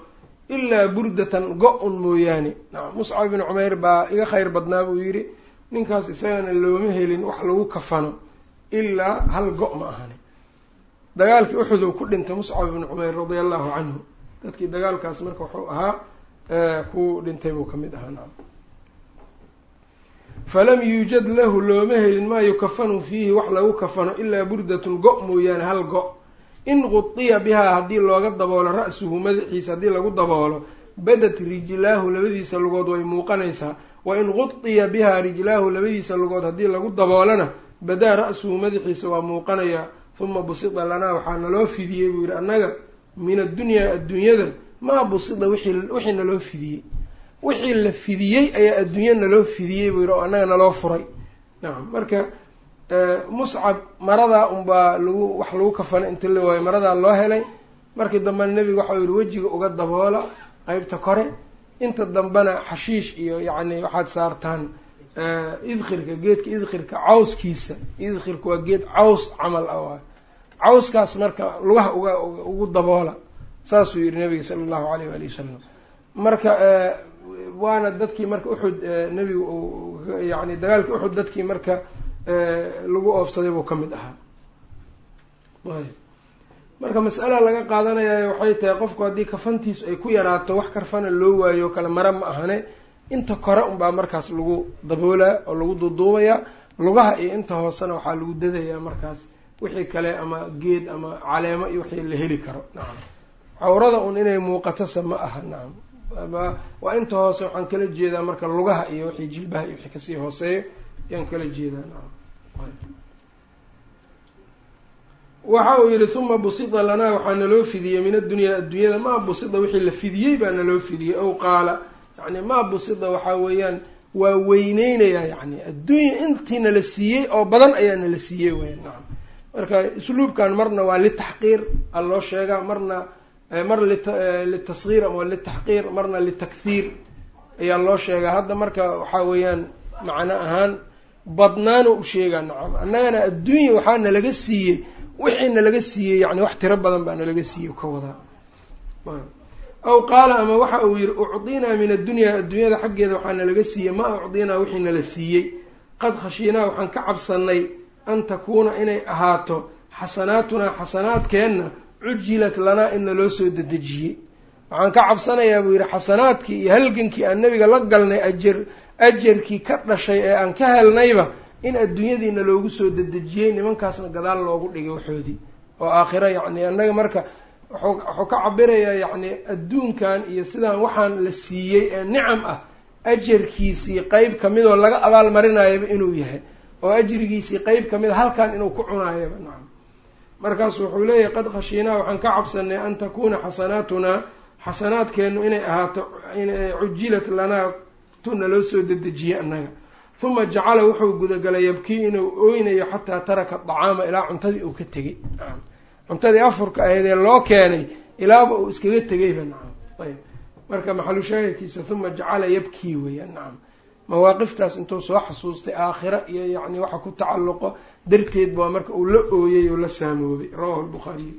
ilaa burdatan go-un mooyaane. Nacam muscab ibn cumayr baa iga khayr badnaa buu yidhi ninkaas isagana looma helin wax lagu kafano ilaa hal go- ma ahani. Dagaalkii uxud uu ku dhintay muscab ibn cumayr radia allahu canhu dadkii dagaalkaas marka wuxuu ahaa ku dhintay buu ka mid ahaa nacam falam yuujad lahu looma helin maa yukafanu fiihi wax lagu kafano ilaa burdatun go- mooyaane hal go- in qudiya bihaa haddii looga daboolo ra-suhu madaxiisa haddii lagu daboolo badat rijlaahu labadiisa lugood way muuqanaysaa wa in qudiya bihaa rijlaahu labadiisa lugood haddii lagu daboolona badaa ra-suhu madaxiisa waa muuqanayaa huma busida lanaa waxaa naloo fidiyey buu yihi annaga min addunyaa adduunyada maa busida wixii naloo fidiyey. Wixii la fidiyey ayaa adduunya naloo fidiyey buu yihi oo annaga naloo furay. Nacam marka muscab maradaa unbaa lagu wax lagu kafana inta la waayo maradaa loo helay. Markii dambena nebiga waxau yihi wejiga uga daboola qeybta kore inta dambena xashiish iyo yacni waxaad saartaan idkhirka geedka idkhirka cawskiisa. Idkhirka waa geed caws camal ah cawskaas marka lugaha uga ugu daboola saasuu yihi nabiga sala allahu alayh waali wasalam marka waana dadkii marka uxud nebiga yani dagaalkii uxud dadkii marka lagu oofsaday buu ka mid ahaa marka mas'ala laga qaadanaya waxay tahay qofku haddii kafantiisu ay ku yaraato wax karfana loo waayo kale mara ma ahane. Inta kore unbaa markaas lagu daboolaa oo lagu duuduubayaa lugaha iyo inta hoosena waxaa lagu dadayaa markaas wixii kale ama geed ama caleemo iyo wixii la heli karo. Nacam cawrada un inay muuqatose ma aha nacam waa inta hoose waxaan kala jeedaa marka lugaha iyo wixii jilbaha iyo wixii ka sii hooseeyo ayaan kala jeedaa nacam waxa uu yihi uma busida lanaa waxaa naloo fidiyey min addunyaa adduunyada maa busida wixii la fidiyey baa naloo fidiyey. Ow qaala yani maa busida waxaa weeyaan waa weyneynayaa yani adduunya intii nala siiyey oo badan ayaa nala siiyey weya nacam marka usluubkan marna waa litaxqiir a loo sheegaa marna mar litasgiir ama litaxqiir marna litakhiir ayaa loo sheegaa. Hadda marka waxaa weeyaan macno ahaan badnaana u sheegaa nacam annagana adduunya waxaa nalaga siiyey wixii nalaga siiyey yani wax tiro badan baa nalaga siiyey ka wadaa aw qaala ama waxa uu yihi ucdinaa min addunyaa adduunyada xaggeeda waxaa nalaga siiyey. Ma ucdinaa wixii nala siiyey. Qad khashiinaa waxaan ka cabsanay an takuuna inay ahaato xasanaatunaa xasanaadkeenna cujilat lanaa in naloo soo dedejiyey. Waxaan ka cabsanayaa buu yidhi xasanaadkii iyo halgankii aan nabiga la galnay ajar ajarkii ka dhashay ee aan ka helnayba in adduunyadiina loogu soo dedejiyey nimankaasna gadaal loogu dhigay waxoodii oo aakhiro yacni annaga marka wuxuu ka cabirayaa yacni adduunkan iyo sidaan waxaan la siiyey ee nicam ah ajarkiisii qeyb kamidoo laga abaalmarinayaba inuu yahay oo ajrigiisii qeyb ka mid a halkan inuu ku cunaayaba nacam markaasu wuxuu leeyahay qad khashiinaa waxaan ka cabsanay an takuuna xasanaatunaa xasanaadkeennu inay ahaato cujilat lanaa tuna loo soo dedejiyey annaga uma jacala wuxuu gudagalay yabkii inuu ooynayo xataa taraka dacaama ilaa cuntadii uu ka tegey. Cuntadii afurka ahayd ee loo keenay ilaaba uu iskaga tegayba nacam ayb marka maxalushaahidkiisa uma jacala yabkii weeyaan nacam mawaaqiftaas intuu soo xasuustay aakhira iyo yacni waxa ku tacalluqo darteed baa marka uu la ooyey oo la saamoobay rawahu lbukhaariy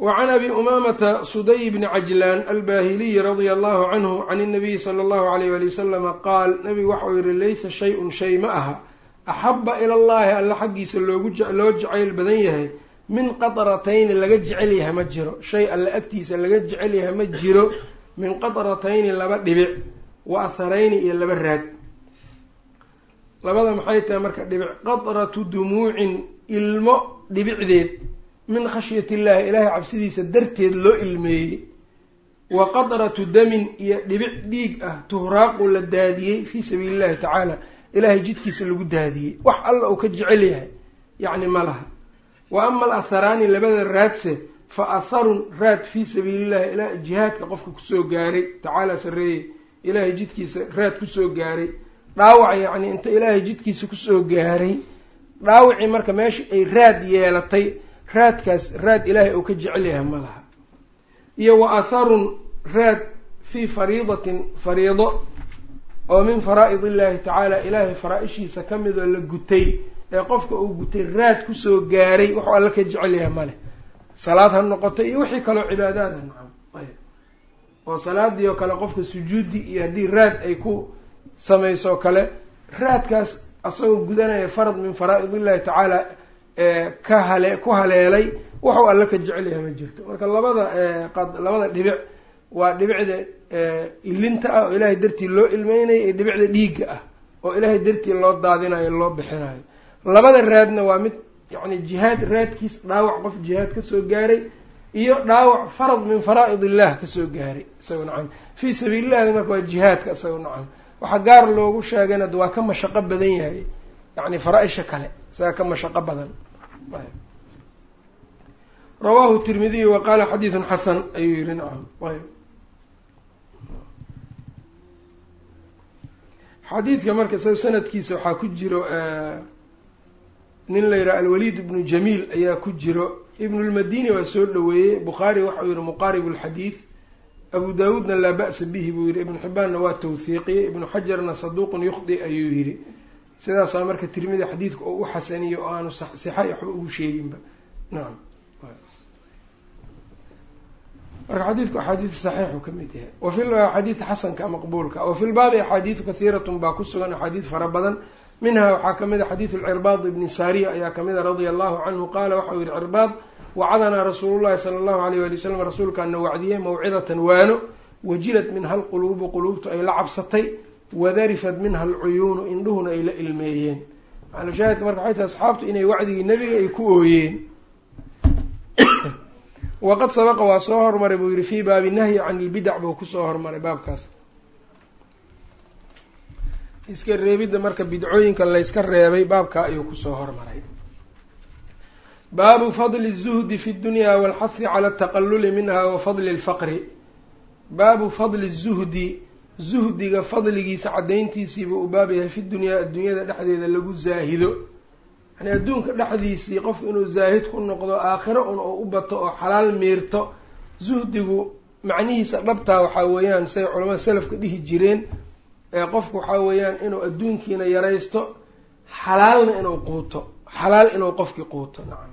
wacan abi umaamata suday bni cajlaan albahiliyi radia allahu canhu can inabiyi sala allahu alayh wali wasalama qaal nabigu waxau yihi laysa shay-un shay ma aha. Axaba ila allahi alla xaggiisa loogu loo jacayl badan yahay. Min qatratayni laga jecel yahay ma jiro. Shay alla agtiisa laga jecel yahay ma jiro. Min qatratayni laba dhibic. Wa atharayni iyo laba raad. Labada maxay tahay marka dhibic? Qatratu dumuucin ilmo dhibicdeed min khashyati illahi ilaahay cabsidiisa darteed loo ilmeeyey. Wa qatratu damin iyo dhibic dhiig ah tuhraaqu la daadiyey fii sabiili illahi tacaala. Ilaahay jidkiisa lagu daadiyey. Wax alla uu ka jecel yahay yacni ma laha. Wa ama al atharaani labada raadse fa atharun raad fii sabiilillahi ilaa jihaadka qofka ku soo gaaray tacaala sarreeye ilaahay jidkiisa raad ku soo gaaray. Dhaawac yacni inta ilaahay jidkiisa ku soo gaaray dhaawicii marka meesha ay raad yeelatay raadkaas raad ilaahay uu ka jecel yahay ma laha. Iyo wa atharun raad fii fariidatin fariido oo min faraa'id illahi tacaala ilaahay faraa-ishiisa ka midoo la gutay ee qofka uu gutay raad ku soo gaaray wuxuu alla ka jecel yahay male salaad ha noqoto iyo wixii kaloo cibaadaada nacam ayb. Oo salaadii oo kale qofka sujuudi iyo haddii raad ay ku samayso kale raadkaas asagoo gudanaya farad min faraa'id illahi tacaala ka hale ku haleelay wuxuu alla ka jecel yahay ma jirto. Marka labada labada dhibic waa dhibicda ilinta ah oo ilaahay dartii loo ilmeynayo iyo dhibicda dhiigga ah oo ilaahay dartii loo daadinayo loo bixinayo labada raadna waa mid yacni jihaad raadkiis dhaawac qof jihaad ka soo gaaray iyo dhaawac farad min faraa'id illah ka soo gaaray isagoo nacam. Fii sabiilillahdi marka waa jihaadka isagoo nacam. Waxaa gaar loogu sheegayna waa ka mashaqo badan yahay yani faraa-isha kale isaga ka mashaqo badan rawaahu tirmidiy wa qaala xadiidun xasan ayuu yihi nacam xadiidka marka isaga sanadkiisa waxaa ku jiro nin la yidhaha alwaliid ibnu jamiil ayaa ku jiro ibnulmadini waa soo dhaweeyey bukhaari waxau yihi muqaarib lxadiid abu daawuudna laa ba'sa bihi buu yihi ibnu xibaanna waa tawhiiqiyey ibnu xajarna saduuqun yukhdi ayuu yihi sidaasaa marka tirmidi xadiidka oo u xasaniyo oo aanu sixa waxba ugu sheeginba. Nacam marka xadiidku axaadiid saxiixu ka mid yahay. Wafi axaadiida xasanka maqbuulka wafi lbaabi axaadiidu kahiiratun baa ku sugan axaadiid fara badan. Minha waxaa ka mid a xadiidu lcirbaad ibni saariya ayaa ka mid a radia allahu canhu qaala waxau yihi cirbaad wacadanaa rasuulu llahi sala allahu alayh wali wasalam rasuulkaana wacdiyey mawcidatan waano wajilad minha alquluubu quluubtu ay la cabsatay wadarifat minha alcuyuunu indhuhuna ay la ilmeeyeen macalshaahidka marka waxay tahay asxaabtu inay wacdigii nebiga ay ku ooyeen [COUGHS] waqad sabaqa waa soo hormaray buu yihi fii baabi nahyi can ilbidac buu kusoo hormaray baabkaas iska reebidda marka bidcooyinka layska reebay baabkaa ayuu kusoo hormaray baabu fadli الzuhdi fi اdunya walxahi cala ataqaluli minha wa fadli اlfaqri baabu fadli الzuhdi zuhdiga fadligiisa caddayntiisiibuu u baab yahay fi dunyaa addunyada dhexdeeda lagu zaahido. Yani adduunka dhexdiisii qofku inuu zaahid ku noqdo aakhiro un oo u bato oo xalaal miirto zuhdigu macnihiisa dhabtaa waxaa weeyaan say culamada salafka dhihi jireen qofku waxaa weeyaan inuu adduunkiina yaraysto xalaalna inuu quuto xalaal inuu qofkii quuto nacam.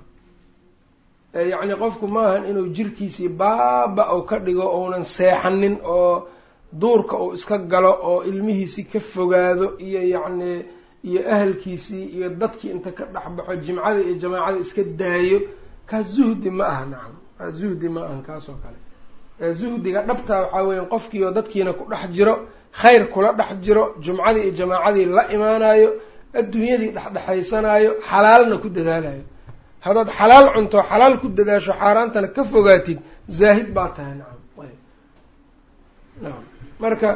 Yacni qofku maahan inuu jirkiisii baaba u ka dhigo ounan seexanin oo duurka uu iska galo oo ilmihiisii ka fogaado iyo yacni iyo ahalkiisii iyo dadkii inta ka dhexbaxo jimcada iyo jamaacada iska daayo kaas zuhdi ma aha nacam. Kaas zuhdi ma ahan kaas oo kale. Zuhdiga dhabtaa waxaa weya qofkii oo dadkiina ku dhex jiro khayr kula dhex jiro jumcadii iyo jamaacadii la imaanayo adduunyadii dhexdhexaysanaayo xalaalna ku dadaalayo haddaad xalaal cunto xalaal ku dadaasho xaaraantana ka fogaatid zaahid baa tahay nacam marka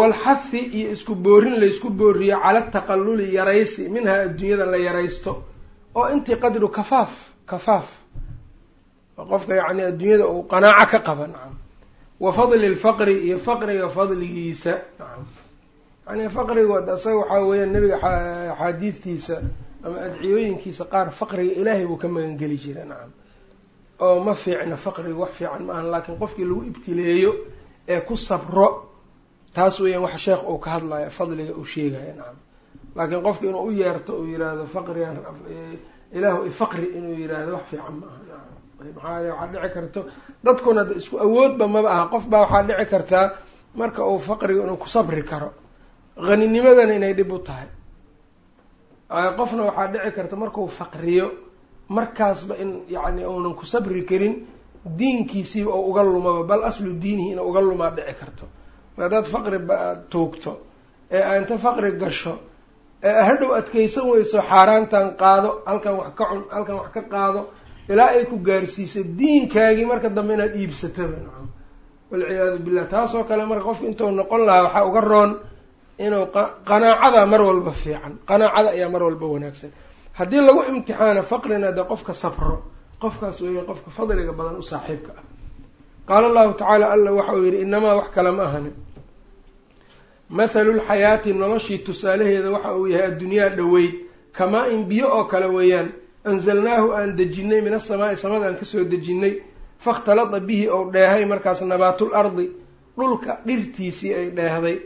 walxahi iyo isku boorin laysku booriyo cala taqalluli yaraysi minhaa adduunyada la yaraysto oo intii qadru kafaaf kafaaf. Qofka yacni adduunyada uu qanaaco ka qaba nacam wa fadli lfaqri iyo faqriga fadligiisa nacam yani faqrigu isaga waxaa weeyaan nebiga axaadiidtiisa ama adciyooyinkiisa qaar faqriga ilaahay buu ka magangeli jira nacam oo ma fiicna faqriga wax fiican ma ahan laakiin qofkii lagu ibtileeyo ee ku sabro taas weeyaan waxa sheekh uu ka hadlaya fadliga uu sheegaya nacam. Laakiin qofka inuu u yeerto uu yiraahdo faqrigan ilaahu ifaqri inuu yiraahdo wax fiican ma aha maxaa waxaa dhici karto dadkuna isku awoodba maba aha. Qof baa waxaa dhici kartaa marka uu faqriga inuu ku sabri karo haninimadana inay dhib u tahay. Qofna waxaa dhici karta markuu faqriyo markaasba in yacni uunan ku sabri karin diinkiisiiba oo uga lumaba bal aslu diinihi ina uga lumaa dhici karto. Haddaad faqri tuugto ee aa inta faqri gasho ee hadhow adkaysan weyso xaaraantan qaado halkan wax ka cun halkan wax ka qaado ilaa ay ku gaarsiiso diinkaagii marka dambe inaad iibsataba nacam. Walciyaadu billah taasoo kale marka qofka intuu noqon lahaa waxaa uga roon inuu qanaacada mar walba fiican qanaacada ayaa mar walba wanaagsan. Haddii lagu imtixaano faqrina dee qofka sabro qofkaas weeya qofka fadliga badan u saaxiibka ah. Qaala allahu tacaala alla waxa uu yidhi inamaa wax kale ma ahani. Mathalu lxayaati noloshii tusaalaheeda waxa uu yahay addunyaa dhoweyd kamaa in biyo oo kale weeyaan anzalnaahu aan dejinnay min asamaa'i samada aan ka soo dejinnay fakhtalada bihi ou dheehay markaas nabaatul ardi dhulka dhirtiisii ay dheehday.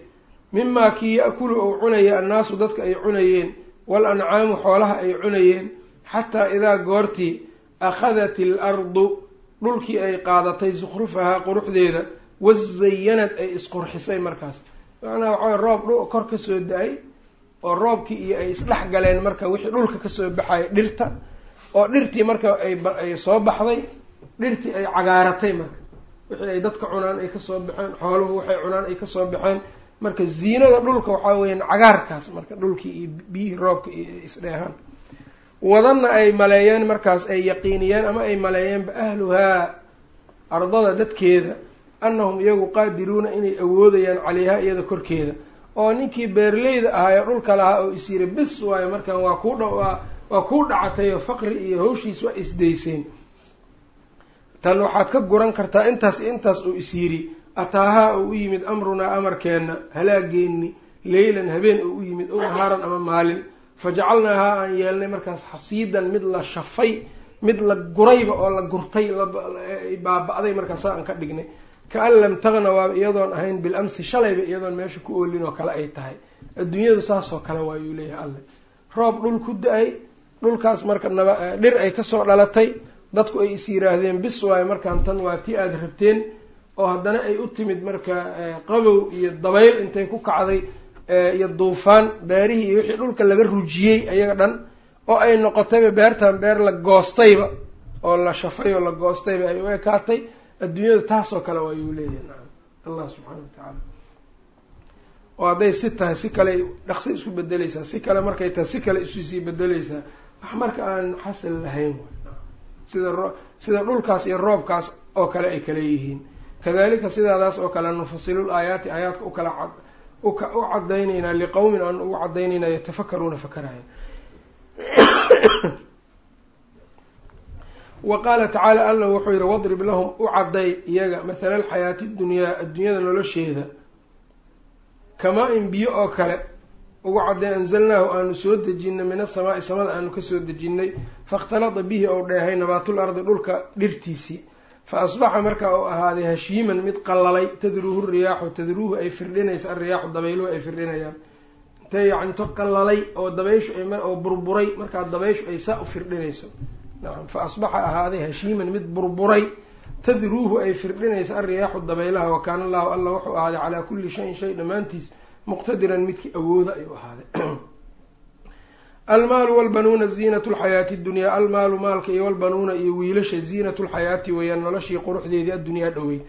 Mimaa kii ya-kulu ou cunaya annaasu dadka ay cunayeen wal ancaamu xoolaha ay cunayeen xataa idaa goortii akhadat il ardu dhulkii ay qaadatay sukhrufahaa quruxdeeda wazayanad ay isqurxisay markaas macnaha waxaa roob kor ka soo da'ay oo roobkii iyo ay isdhex galeen marka wixii dhulka ka soo baxaya dhirta oo dhirtii marka ay soo baxday dhirtii ay cagaaratay marka wixii ay dadka cunaan ay ka soo baxeen xooluhu waxay cunaan ay ka soo baxeen marka ziinada dhulka waxaa weyaan cagaarkaas marka dhulkii iyo biyihii roobka iyo isdheehaan wadanna ay maleeyeen markaas ay yaqiiniyeen ama ay maleeyeenba ahluhaa ardada dadkeeda annahum iyagu qaadiruuna inay awoodayaan caleyhaa iyada korkeeda. Oo ninkii beerleyda ahaa ee dhulka lahaa oo is yiri bis waayo markan waa kuu dha waa kuu dhacatay oo faqri iyo hawshiis waa isdayseen tan waxaad ka guran kartaa intaas intaas uu is yidhi ataahaa oo u yimid amrunaa amarkeenna halaageeni leylan habeen oo u yimid ow nahaaran ama maalin fajacalnaahaa aan yeelnay markaas xasiidan mid la shafay mid la gurayba oo la gurtay baaba-day markaasaa aan ka dhignay kaan lam taqna waaba iyadoon ahayn bil amsi shalayba iyadoon meesha ku oolin oo kale ay tahay adduunyadu saasoo kale waayuu leeyahay alle roob dhul ku da'ay dhulkaas marka naba dhir ay ka soo dhalatay dadku ay is yiraahdeen bis waayo markaan tan waa tii aada rabteen oo haddana ay u timid marka qabow iyo dabayl intay ku kacday iyo duufaan beerihii iyo wixii dhulka laga rujiyey ayaga dhan oo ay noqotayba beertan beer la goostayba oo la shafay oo la goostayba ay u ekaatay adduunyadu taasoo kale waayuu leeyahay. Nacam allah subxaana wa tacaala oo hadday si tahay si kale dhaqsi isku bedeleysaa si kale markay tahay si kale isu sii bedeleysaa wax marka aan xasil lahayn sida ro sida dhulkaas iyo roobkaas oo kale ay kale yihiin. Kadalika sidaadaas oo kale nufasilu laayaati aayaadka u kala cad uka u cadaynaynaa liqowmin aan ugu cadaynaynaa yatafakaruuna fakaraya wa qaala tacaala alla wuxuu yihi wadrib lahum u cadday iyaga mathala alxayaati dunyaa adduunyada nolosheeda. Kamaa in biyo oo kale ugu cadday anzalnaahu aanu soo dejinay min asamaa'i samada aanu ka soo dejinnay faاkhtalada bihi ou dheehay nabaatul ardi dhulka dhirtiisii fa asbaxa markaa uu ahaaday hashiiman mid qallalay tadruuhu riyaaxu tadruuhu ay firdhinaysa alriyaaxu dabayluhu ay firdhinayaan intay yacnito qallalay oo dabayshu oo burburay markaa dabayshu ay saa u firdhinayso nacam fa asbaxa ahaaday hashiiman mid burburay tadruuhu ay firdhinaysa alriyaaxu dabaylaha wa kaana allahu alla wuxuu ahaaday calaa kulli shayin shay dhammaantiis muqtadiran midkii awooda ayuu ahaaday almaalu walbanuuna ziinatu lxayaati dunyaa almaalu maalka iyo walbanuuna iyo wiilasha ziinatu lxayaati weeyaan noloshii quruxdeedii addunyaa dhowey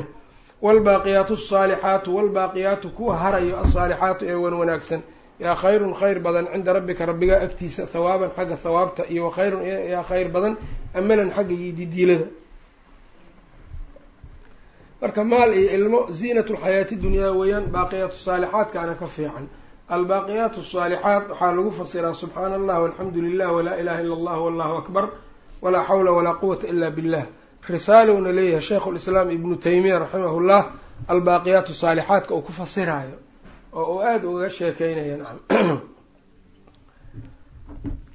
[COUGHS] waalbaaqiyaatu asaalixaatu waalbaaqiyaatu kuwa harayo asaalixaatu ee wan wanaagsan. Yaa khayrun khayr badan cinda rabbika rabbigaa agtiisa hawaaban xagga hawaabta iyo wa khayrun yaa khayr badan amalan xagga yididiilada marka maal iyo ilmo ziinatu lxayaati dunyaa weeyaan baaqiyaatu saalixaadkaana ka fiican albaaqiyaat asaalixaat waxaa lagu fasiraa subxaana allah walxamdu lilah walaa ilaha ila allah wallahu akbar walaa xawla walaa quwata ila billah. Risaalowna leeyahay shaykhu lislaam ibnu taymiya raximahullah albaaqiyaatu saalixaatka uu ku fasiraayo oo uu aada uga sheekeynaya nacam [CLEARS THROAT]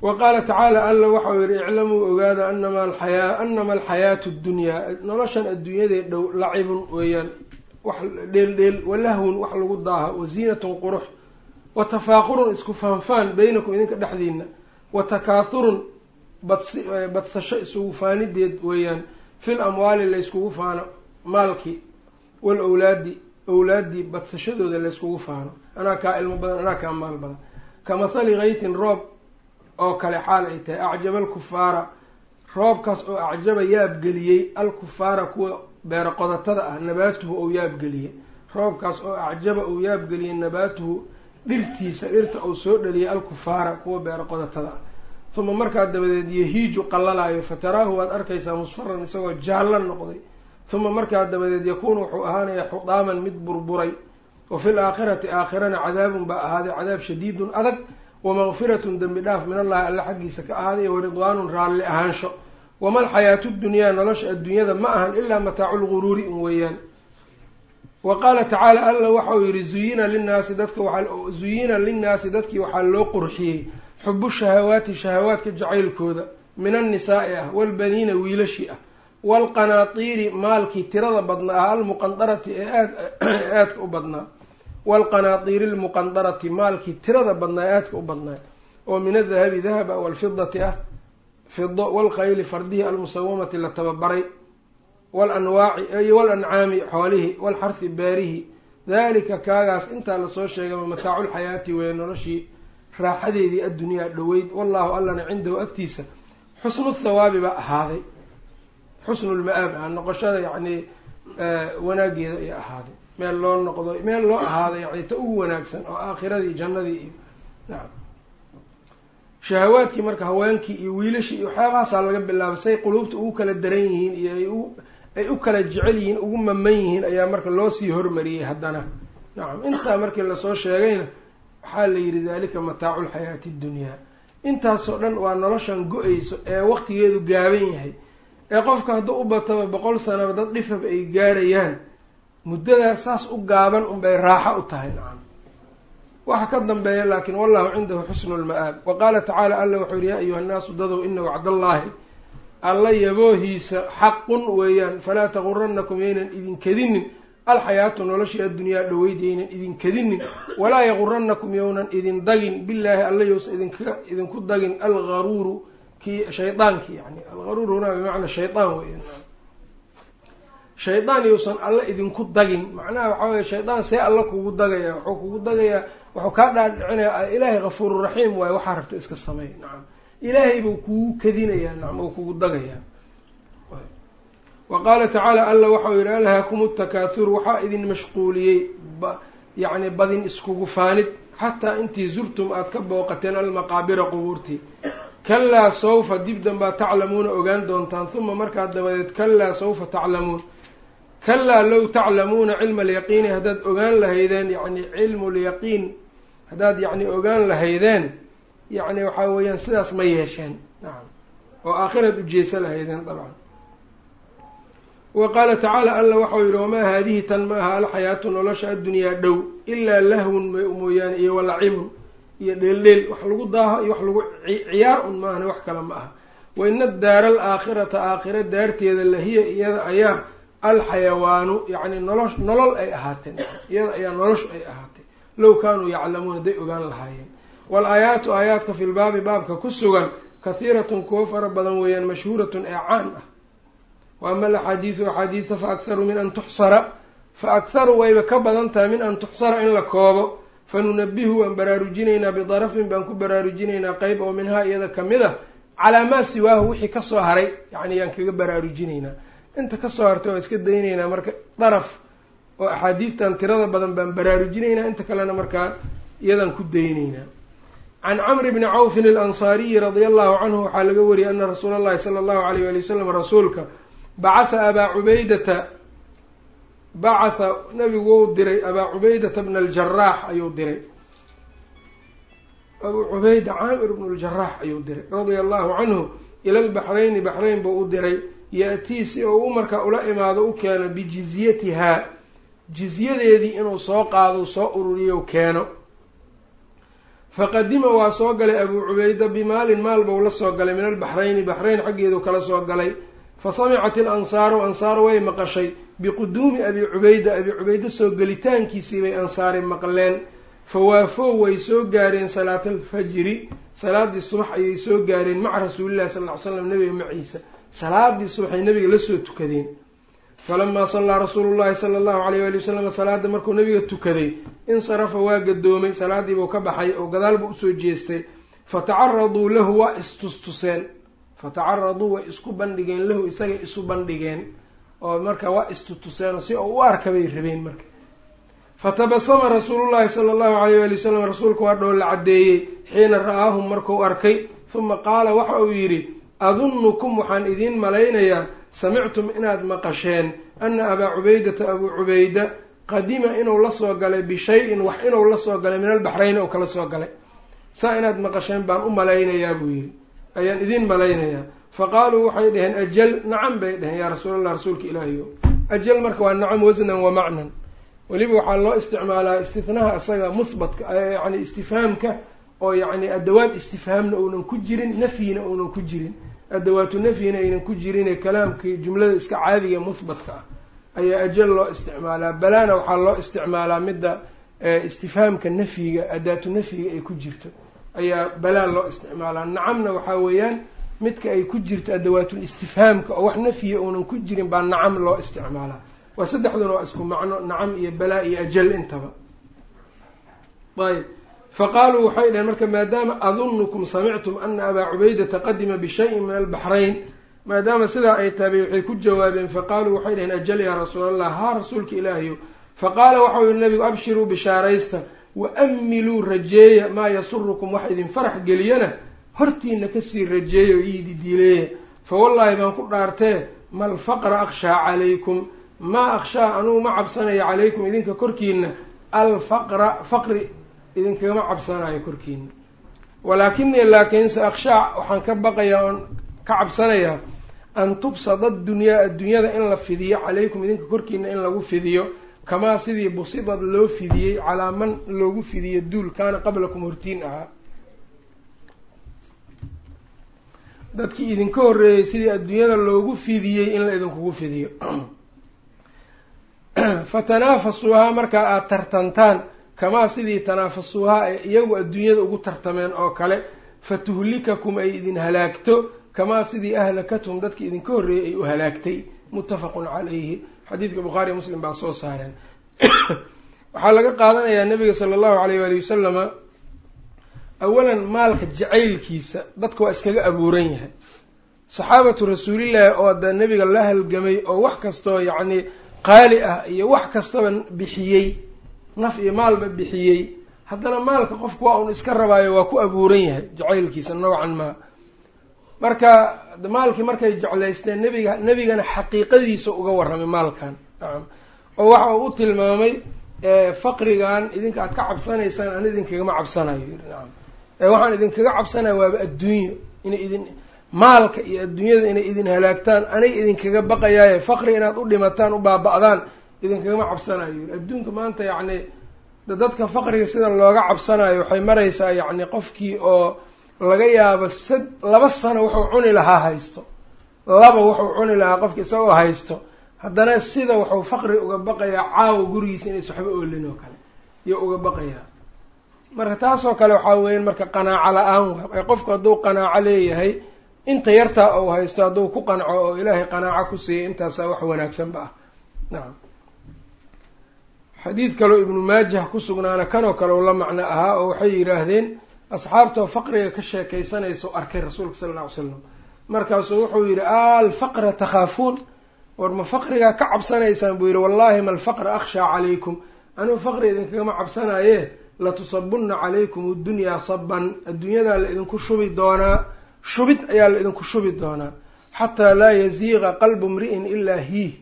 wa qaala tacaala alla waxau yihi iclamuu ogaada anama alxayaa anama alxayaatu ddunyaa noloshan adduunyadee dhow lacibun weeyaan wax dheeldheel walahwun wax lagu daaha waziinatun qurux wa tafaaqurun isku faanfaan beynakum idinka dhexdiina wa takaahurun badsi badsasho isugu faanideed weeyaan. Fil amwaali layskugu faano maalkii wal owlaadi owlaaddii badsashadooda layskugu faano. Anaa kaa ilmo badan anaa kaa maal badan. Ka mathali kaytin roob oo kale xaal ay tahay. Acjaba alkufaara roobkaas oo acjaba yaabgeliyey alkufaara kuwa beero qodatada ah nabaatuhu ou yaabgeliyey roobkaas oo acjaba uu yaabgeliyey nabaatuhu dhirtiisa dhirta uu soo dhaliyay alkufaara kuwa beero qodatada. Uma markaa dabadeed yahiiju qallalaayo fataraahu waad arkaysaa musfaran isagoo jaallo noqday. Uma markaa dabadeed yakuunu wuxuu ahaanayaa xudaaman mid burburay. Wa fi laakhirati aakhirana cadaabun baa ahaaday cadaab shadiidun adag wamaqfiratun dembi dhaaf min allahi alla xaggiisa ka ahaaday waridwaanun raalli ahaansho. Wama alxayaatu dunyaa nolosha adduunyada ma ahan ilaa mataacu lguruuri un weeyaan wa qaala tacaala alla waxau yihi zuyina linnaasi dadka zuyina linnaasi dadkii waxaa loo qurxiyey xubu shahawaati shahawaadka jacaylkooda min annisaa'i ah waalbaniina wiilashi ah waalqanaatiiri maalkii tirada badnaa ah almuqandarati ee aad aadka u badnaa waalqanaatiiri almuqandarati maalkii tirada badnaa ee aadka u badnaa oo min adahabi dahab ah waalfidati ah fido waalkhayli fardihi almusawamati la tababaray walanwaaci walancaami xoolihi waalxarhi beerihi dalika kaagaas intaa la soo sheegaba mataaculxayaati weeye noloshii raaxadeedii addunyaa dhoweyd wallahu allana cindahu agtiisa xusnu thawaabi baa ahaaday xusnu lma-aab ah noqoshada yacni wanaageeda ay ahaaday meel loo noqdo meel loo ahaaday yani ta ugu wanaagsan oo aakhiradii jannadii iyo nacam shahawaadkii marka haweenkii iyo wiilashii iyo waxyaabahaasaa laga bilaabay say quluubta ugu kala daran yihiin iyo ay u ay u kala jecel yihiin ugu maman yihiin ayaa marka loosii hormariyey haddana. Nacam intaa markii la soo sheegayna waxaa la yidhi dalika mataacu lxayaati ddunyaa intaasoo dhan waa noloshan go'ayso ee waqtigeedu gaaban yahay. Ee qofka hadduu u bataba boqol sanaba dad dhifab ay gaarayaan muddadaas saas u gaaban unbay raaxo u tahay. Nacam waxa ka dambeeya laakiin wallahu cindahu xusnu lma-aab wa qaala tacaala alla wuxuu yihi yaa ayuha nnaasu dadow ina wacdallaahi alla yaboohiisa xaqun weeyaan falaa taguranakum yaynan idinkadinin alxayaatu noloshii addunyaa dhoweyd yaynan idinkadinin walaa yaguranakum yownan idin dagin. Bilaahi alla yowsa idinku dagin. Algaruuru kii shaydaanki yani algaruur hunaa bimacnaa shaydaan weyan shaydaan yowsan alla idinku dagin. Macnaha waxaa weye shaydaan see alla kugu dagaya wuxuu kugu dagayaa wuxuu kaa dhaadhicinayaa ilaahay kafuururaxiim waaye waxaa rabta iska sameey nacam ilaahay buu kugu kadinayaa nacam oo kugu dagayaa wa qaala tacaala alla waxau yihi alhaakumu takaathur waxaa idin mashquuliyey yacni badin iskugu faanid xataa intii zurtum aada ka booqateen almaqaabira qubuurtii kalaa sawfa dib danbaa taclamuuna ogaan doontaan huma markaa dabadeed kalaa sawfa taclamuun kalaa low taclamuuna cilma alyaqiini haddaad ogaan lahaydeen yacni cilmu lyaqiin haddaad yacni ogaan lahaydeen yacni waxaa weeyaan sidaas ma yeesheen. Nacam oo aakhiraad ujeesa lahaydeen dabcan. Wa qaala tacaala alla waxau yihi wamaa haadihi tan ma aha alxayaatu nolosha addunyaa dhow ilaa lahwun mooyaane iyo walacibun iyo dheeldheel wax lagu daaho iyo wax lagu ciyaar un maahane wax kale ma aha. Wa ina daara alaakhirata aakhira daarteeda lahiya iyada ayaa alxayawaanu yacni nolosh nolol ay ahaateen. Iyada ayaa noloshu ay ahaatay low kaanuu yaclamuun hadday ogaan lahaayeen waal-aayaatu aayaadka fi lbaabi baabka ku sugan kahiiratun kuwo fara badan weeyaan mashhuuratun ee caan ah wa ama alaxaadiidu axaadiida fa akharu min an tuxsara fa akharu wayba ka badan tahay min an tuxsara in la koobo fanunabihu waan baraarujinaynaa bidarafin baan ku baraarujinaynaa qeyb oo minhaa iyada ka mid a calaa maa siwaahu wixii ka soo haray yacni yaan kaga baraarujinaynaa inta ka soo hartay waan iska daynaynaa marka daraf oo axaadiidtan tirada badan baan baraarujinaynaa inta kalena markaa iyadaan ku daynaynaa can camri bni cawfin alansaariyi radia allahu canhu waxaa laga wariyay ana rasuula allahi sala allahu alayh wali wasalam rasuulka bacatha abaa cubaydata bacatha nabigu wou diray abaa cubaydata bna aljaraax ayuu diray abuu cubayda caamir bnu ljaraax ayuu diray radia allahu canhu ila lbaxrayni baxrayn buu u diray ya-tii si oo u markaa ula imaado u keeno bijizyatihaa jizyadeedii inuu soo qaado soo ururiyo keeno faqadima waa soo galay abuu cubayda bimaalin maal buu la soo galay min albaxrayni baxrayn xaggeedu kala soo galay. Fa samicat ilansaaru ansaar way maqashay. Biquduumi abi cubayda abi cubayda soo gelitaankiisii bay ansaari maqleen. Fawaafow way soo gaareen salaata alfajri. Salaadii subax ayay soo gaareen maca rasuulillahi sal ll ly slam nabiga maciisa. Salaadii subaxay nabiga la soo tukadeen falamaa sallaa rasuulu llahi sala allahu alayh wali wasalam salaada markuu nabiga tukaday insarafa waa gadoomay salaadiibuu ka baxay oo gadaalbuu u soo jeestay fatacaraduu lahu waa istustuseen fatacaraduu way isku bandhigeen lahu isagay isu bandhigeen oo marka waa istutuseen si oo u arka bay rabeen marka fatabasama rasuulullahi sala allahu alayh wali wasalam rasuulka waa dhoolla caddeeyey xiina ra'aahum markuu arkay huma qaala waxa uu yidhi adunnukum waxaan idiin malaynayaa samictum inaad maqasheen ana abaa cubaydata abuu cubayda qadima inuu la soo galay bishay-in wax inuu la soo galay min albaxrayn oo kala soo galay. Saa inaad maqasheen baan u malaynayaa buu yidhi. Ayaan idiin malaynayaa. Fa qaaluu waxay dhaheen ajal nacam bay dhaheen yaa rasuulallah rasuulka ilaahiyo. Ajal marka waa nacam wasnan wa macnan. Weliba waxaa loo isticmaalaa istihnaha isaga muhbatka yacni istifhaamka oo yacni adawaad istifhaamna uunan ku jirin nafyina uunan ku jirin adawaatu nafyina aynan ku jirine kalaamkii jumlada iska caadiga muhbatka ah ayaa ajal loo isticmaalaa. Balaana waxaa loo isticmaalaa midda istifhaamka nafyiga adaatu nafyiga ay ku jirto. Ayaa balaa loo isticmaalaa. Nacamna waxaa weeyaan midka ay ku jirto adawaatul istifhaamka oo wax nafyiga uunan ku jirin baa nacam loo isticmaalaa. Waa saddexduna waa isku macno nacam iyo balaa iyo ajal intaba. Ayb faqaaluu waxay dhaheen marka maadaama adunukum samictum ana abaa cubaydata qadima bishayin min albaxrayn maadaama sidaa ay tahay waxay ku jawaabeen faqaaluu waxay dhaheen ajal yaa rasuul allah haa rasuulka ilaahiyo faqaala waxau yihi nabigu abshiruu bishaaraysta wa amiluu rajeeya maa yasurukum wax idin farax geliyana hortiina ka sii rajeeya oo iidi dileeya fa wallaahi baan ku dhaartee mal faqra akhshaa calaykum maa akhshaa anugu ma cabsanayo calaykum idinka korkiina alfaqra faqri idinkagama cabsanayo korkiina walaakinii laakiinse akhshaa waxaan ka baqayaa oon ka cabsanayaa an tubsada adunyaa addunyada in la fidiyo calaykum idinka korkiina in lagu fidiyo kamaa sidii busidad loo fidiyey calaa man loogu fidiyo duul kaana qablakum hortiin ahaa dadkii idinka horreeyey sidii adduunyada loogu fidiyey in la fidiyo. [CLEARS THROAT] Fatanaafasuuhaa markaa aada tartantaan kamaa sidii tanaafasuuhaa ay iyagu adduunyada ugu tartameen oo kale fatuhlikakum ay idin halaagto kamaa sidii ahlakathum dadkii idinka horreeyey ay u halaagtay muttafaqun calayhi. Xadiidka bukhaari muslim baa soo saareen. [COUGHS] Waxaa laga qaadanayaa nabiga sala allahu alayh waali wasalama awalan maalka jacaylkiisa dadka waa iskaga abuuran yahay. Saxaabatu rasuulillaahi oo da nebiga la halgamay oo wax kastoo yacni qaali ah iyo wax kastaba bixiyey naf iyo maalba bixiyey. Haddana maalka qofku waa un iska rabaayo waa ku abuuran yahay jacaylkiisa nowcan maa marka maalkii markay jeclaysteen nebiga nebigana xaqiiqadiisa uga warramay maalkan. Nacam oo waxa uu u tilmaamay faqrigan idinka aad ka cabsanaysaan ana idinkagama cabsanayo. Nacam waxaan idinkaga cabsanaya waaba adduunyo. Inay idin maalka iyo adduunyada inay idin halaagtaan anay idinkaga baqayaaye. Faqri inaad u dhimataan u baaba-daan idinkagama cabsanayo adduunka maanta yacni dadka faqriga sida looga cabsanayo waxay maraysaa yacni qofkii oo laga yaabo sad laba sano wuxuu cuni lahaa haysto. Laba wuxuu cuni lahaa qofki isagoo haysto. Haddana sida wuxuu faqri uga baqayaa caawa gurigiisa inaysa waxba oolin oo kale iyo uga baqayaa marka taasoo kale waxaa weeyaan marka qanaaco la'aan wa qofku hadduu qanaaco leeyahay inta yartaa uu haysto hadduu ku qanco oo ilaahay qanaaco ku siiyay intaasaa wax wanaagsanba ah. Nacam xadiid kaleo ibnu maajah ku sugnaana kanoo kale u la macno ahaa oo waxay yidhaahdeen asxaabtoo faqriga ka sheekaysanayso arkay rasuulka sala alla ly slam markaasuu wuxuu yidhi alfaqra takhaafuun. War ma faqrigaa ka cabsanaysaan buu yidhi wallahi ma alfaqra akhshaa calaykum. Anuu faqri idinkagama cabsanaaye latusabunna calaykum addunyaa saban adduunyadaa la idinku shubi doonaa shubid ayaa la idinku shubi doonaa. Xataa laa yaziiqa qalbu mri'in ilaa hiih.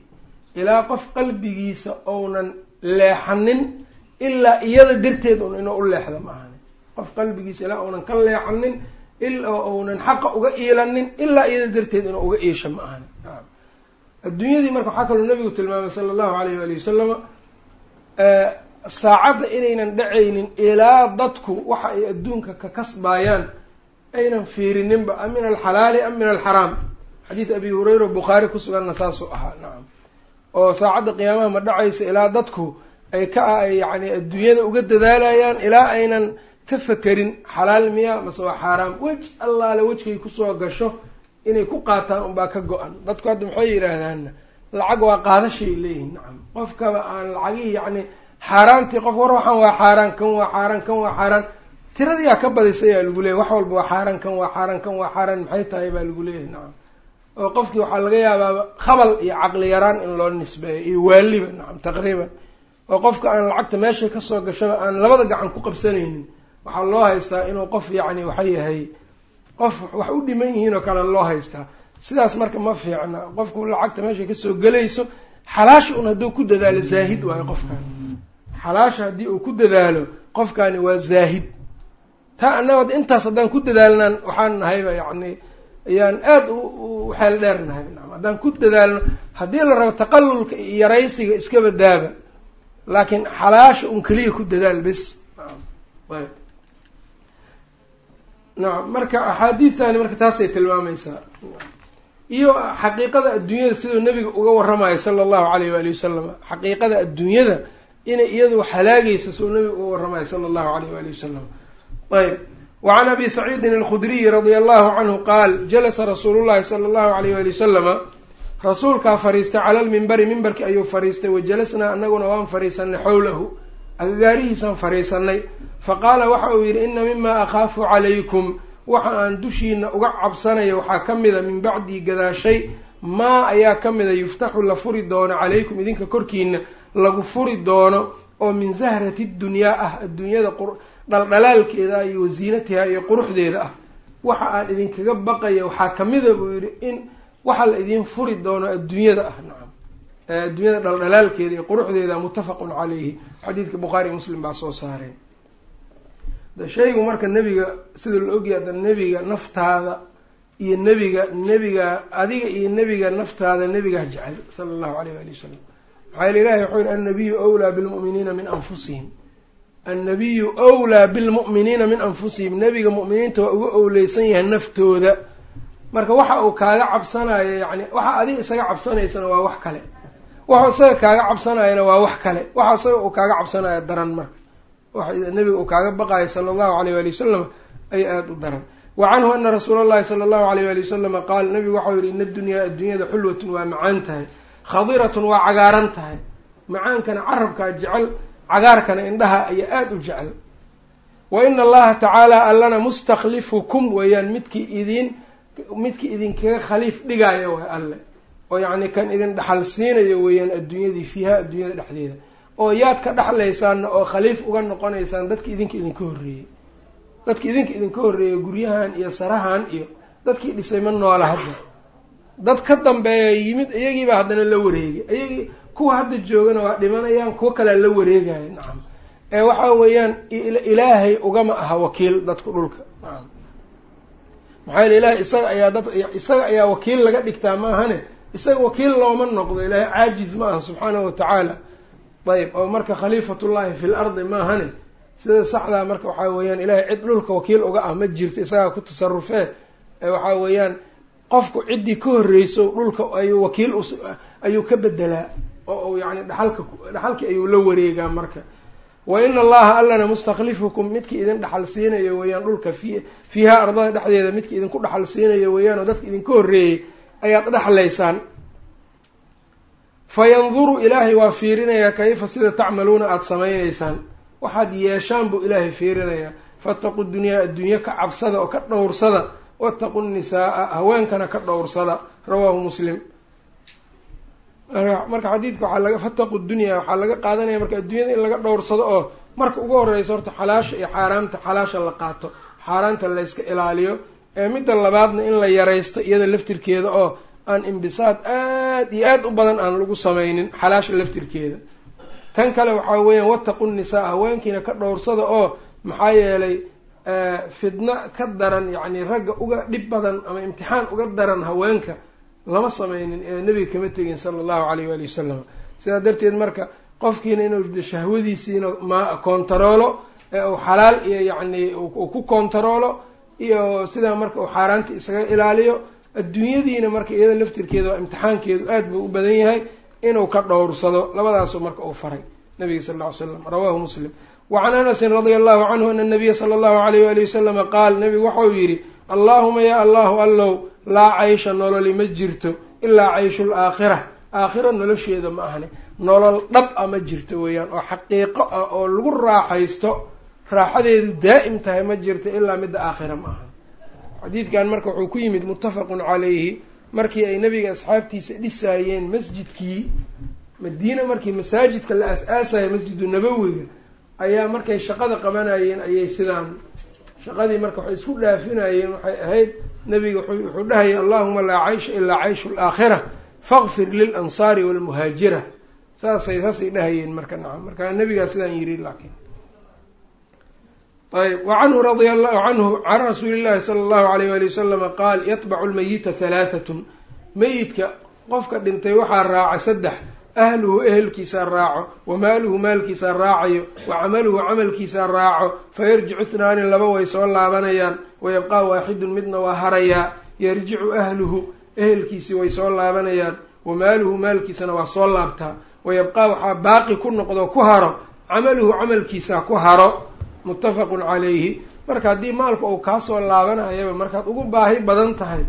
Ilaa qof qalbigiisa ounan leexanin ilaa iyada darteed un inuu u leexda ma ahani qof qalbigiisa ilaa uunan ka leexanin ilaa uunan xaqa uga iilanin ilaa iyada darteed inuu uga iisha ma ahani adduunyadii marka waxaa kaloo nabigu tilmaamay sala allahu alayh waali wasalama saacadda inaynan dhacaynin ilaa dadku waxa ay adduunka ka kasbaayaan aynan fiirininba am min alxalaali am min alxaraam. Xadiid abi hureyra bukhaari kusuganna saasuu ahaa. Nacam oo saacadda qiyaamaha ma dhacaysa ilaa dadku ay ka yacni adduunyada uga dadaalayaan ilaa aynan ka fakerin xalaal miya mase waa xaaraam. Wej allaale wejkay ku soo gasho inay ku qaataan unbaa ka go-an. Dadku hadda maxay yidhaahdaanna lacag waa qaadashay leeyihiin nacam qofkaba aan lacagihii yacni xaaraantii qof war waxaan waa xaaraan kan waa xaaraan kan waa xaaraan. Tiradiyaa ka badisay yaa lagu leeyahy wax walba waa xaaraan kan waa xaaraan kan waa xaaraan maxay tahay baa lagu leeyahay? Nacam oo qofkii waxaa laga yaabaa khabal iyo caqli yaraan in loo nisbeeyo iyo waaliba nacam taqriiban. Oo qofka aan lacagta meeshay ka soo gashaba aan labada gacan ku qabsanaynin waxaa loo haystaa inuu qof yacni waxa yahay qof wax u dhiman yihiin oo kale loo haystaa. Sidaas marka ma fiicna qofku lacagta meeshay ka soo gelayso xalaasha un hadduu ku dadaalo zaahid waayo qofkan. Xalaasha haddii uu ku dadaalo qofkani waa zaahid. Taa annagood intaas haddaan ku dadaalnaan waxaan nahayba yacni ayaan aada u xeel dheer nahay nacam haddaan ku dadaalno haddii la rabo taqallulka iyo yaraysiga iskaba daaba laakiin xalaasha un keliya ku dadaal bes. Nacam marka axaadiidtani marka taasay tilmaamaysaa. Iyo xaqiiqada adduunyada siduu nebiga uga warramayo sala allahu alayh waali wasalam xaqiiqada adduunyada inay iyadu halaagaysa siduu nebiga uga warramayo sala allahu alayh waali wasalam ayb wacan abi saciidin alkhudriyi radia allahu canhu qaal jalasa rasuulu llahi sala allahu alayh waali wasalama rasuulkaa fariistay cala lmimbari mimbarkii ayuu fariistay wajalasnaa anaguna waan fariisanay xowlahu agagaarihiisaan fariisanay faqaala waxa uu yidhi ina mimaa akhaafu calaykum waxa aan dushiina uga cabsanayo waxaa ka mida min bacdii gadaashay maa ayaa ka mida yuftaxu la furi doono calaykum idinka korkiina lagu furi doono oo min zahrati dunyaa ah adduunyada dhaldhalaalkeeda iyo wasiinatiha iyo quruxdeeda ah. Waxa aan idinkaga baqaya waxaa kamida buu yidhi in waxa la idin furi doono adduunyada ah. Nacam adduunyada dhaldhalaalkeeda iyo quruxdeeda muttafaqun calayhi. Xadiidka bukhaari muslim baa soo saareen. De shaygu marka nebiga sida la ogyahay da nebiga naftaada iyo nebiga nebiga adiga iyo nebiga naftaada nebigaa jecel sala allahu alayh waali wasalam maxaa yele ilahi wuxuu yihi annabiyu wlaa bilmu'miniina min anfusihim annabiyu wlaa bilmu'miniina min anfusihim nebiga mu'miniinta waa uga owleysan yahay naftooda marka waxa uu kaaga cabsanayo yani waxa adiga isaga cabsanaysana waa wax kale waxa isaga kaaga cabsanayana waa wax kale waxa isaga uu kaaga cabsanayo daran marka waxa nebiga uu kaaga baqayo sala allahu alayh waali wasalam ay aada u daran wa canhu ana rasuula allahi sala allahu alayh waali wasalama qaal nabigu waxau yihi ina adunyaa adduunyada xulwatun waa macaan tahay khadiratun waa cagaaran tahay macaankana carabkaa jecel cagaarkana indhaha ayaa aada u jecel. Wa ina allaha tacaala allana mustakhlifukum weeyaan midkii idin midkii idinkaga khaliif dhigaayo way alle. Oo yacni kan idin dhaxal siinayo weeyaan adduunyadii fiiha adduunyada dhexdeeda. Oo yaad ka dhexlaysaanna oo khaliif uga noqonaysaan dadki idinka idinka horreeyey dadki idinka idinka horreeyey guryahan iyo sarahan iyo dadkii dhisay ma noola hadda. Dad ka dambeeya yimid iyagiibaa haddana la wareegay. Iyagii kuwa hadda joogana waa dhimanayaan kuwo kalea la wareegaya nacam ee waxa weeyaan ilaahay ugama aha wakiil dadku dhulka. Nacam maxaa yele ilahay isaga ayaa dad isaga ayaa wakiil laga dhigtaa maahane? Isaga wakiil looma noqdo ilaahay caajiz ma aha subxaanahu watacaala ayb oo marka khaliifatullahi fi l ardi maahane? Sida saxdaa marka waxaa weeyaan ilahay cid dhulka wakiil uga ah ma jirto isagaa ku tasarufee waxaa weeyaan qofku ciddii ka horreyso dhulka ayuu wakiil ayuu ka bedelaa oo uu yani dhaxalka dhaxalkii ayuu la wareegaa marka. Wa ina allaha allana mustakhlifukum midkii idin dhaxal siinayo weeyaan dhulka fi fiiha ardada dhexdeeda midkii idinku dhaxal siinayo weeyaan oo dadka idinka horreeyey ayaad dhexlaysaan fa yanduru ilaahay waa fiirinayaa kayfa sida tacmaluuna aada samaynaysaan. Waxaad yeeshaan buu ilaahay fiirinayaa. Faataqu dunyaa adduunye ka cabsada oo ka dhowrsada. Waataqu nisaaa haweenkana ka dhowrsada. Rawaahu muslim marka xadiidka waxaa laga fataqu dunyaa waxaa laga qaadanaya marka adduunyada in laga dhowrsado oo marka ugu horeyso horta xalaasha iyo xaaraamta xalaasha la qaato xaaraanta layska ilaaliyo ee midda labaadna in la yaraysto iyada laftirkeeda oo aan imbisaad aad iyo aad u badan aan lagu sameynin xalaasha laftirkeeda. Tan kale waxaa weeyaan wataqu nisaa haweenkiina ka dhowrsada oo maxaa yeelay fidno ka daran yacni ragga uga dhib badan ama imtixaan uga daran haweenka lama sameynin ee nebiga kama tegin sala allahu alayh waali wasalam sidaa darteed marka qofkiina inuu shahwadiisiina ma kontaroolo ee uu xalaal iyo yacni uu ku kontaroolo iyo sidaa marka uu xaaraanta isaga ilaaliyo adduunyadiina marka iyada laftirkeeda waa imtixaankeedu aad buu u badan yahay inuu ka dhowrsado. Labadaasu marka uu faray nabiga sal lla ly slam rawaahu muslim. Wacan anasin radia allahu canhu ana nabiya sala allahu alayh waali wasalama qaal nabigu waxau yidhi allaahuma yaa allahu allow laa caysha nololi ma jirto ilaa cayshu laakhira aakhira nolosheeda ma ahne nolol dhab a ma jirto weeyaan oo xaqiiqo ah oo lagu raaxaysto raaxadeedu daa'im tahay ma jirto ilaa midda aakhira ma aha xadiidkan marka wuxuu ku yimid muttafaqun calayhi. Markii ay nabiga asxaabtiisa dhisaayeen masjidkii madiina markii masaajidka la as-aasaya masjidu nabowiga ayaa markay shaqada qabanayeen ayay sidaan shaqadii marka waxay isku dhaafinayeen waxay ahayd nabiga wuxuu dhahayay allahuma laa caysha ilaa cayshu alaakhira faqfir lilansaari walmuhaajira saasay saasay dhahayeen marka nacam marka nabigaa sidaan yidhi laakiin. Ayb wacanhu radia allahu canhu can rasuuli llahi sala allahu alayh wali wasalama qaal yatbacu lmayita halaahatun meyidka qofka dhintay waxaa raaca saddex ahluhu ehelkiisaa raaco wa maaluhu maalkiisaa raacayo wa camaluhu camalkiisaa raaco fayarjicu ithnaani laba way soo laabanayaan wayabqaa waaxidun midna waa harayaa yarjicu ahluhu ehelkiisii way soo laabanayaan wa maaluhu maalkiisana waa soo laabtaa wayabqaa waxaa baaqi ku noqdo ku haro camaluhu camalkiisaa ku haro muttafaqun calayhi. Marka haddii maalku uu kaasoo laabanayaba markaad ugu baahi badan tahay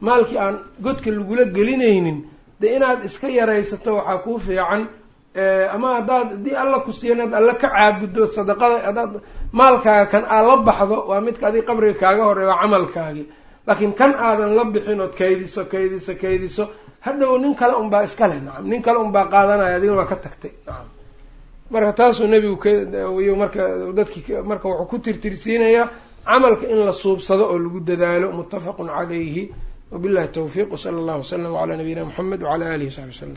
maalkii aan godka lagula gelinaynin dee inaad iska yaraysato waxaa kuu fiican ama haddaad haddii alla ku siiyo inaad alla ka caabuddo sadaqada haddaad maalkaaga kan aad la baxdo waa midka adig qabriga kaaga horeey waa camalkaagii laakiin kan aadan la bixin ood kaydiso kaydiso kaydiso hadhow nin kale unbaa iska leh nacam nin kale unbaa qaadanaya adigana waa ka tagtay nacam marka taasuu nebigu kaiyo marka dadkii marka wuxuu ku tirtirsiinayaa camalka in la suubsado oo lagu dadaalo muttafaqun calayhi wabillahi tawfiiq wsala allahu wasalam calaa nabiyina moxamed wacala alihi wasaxbi wasalam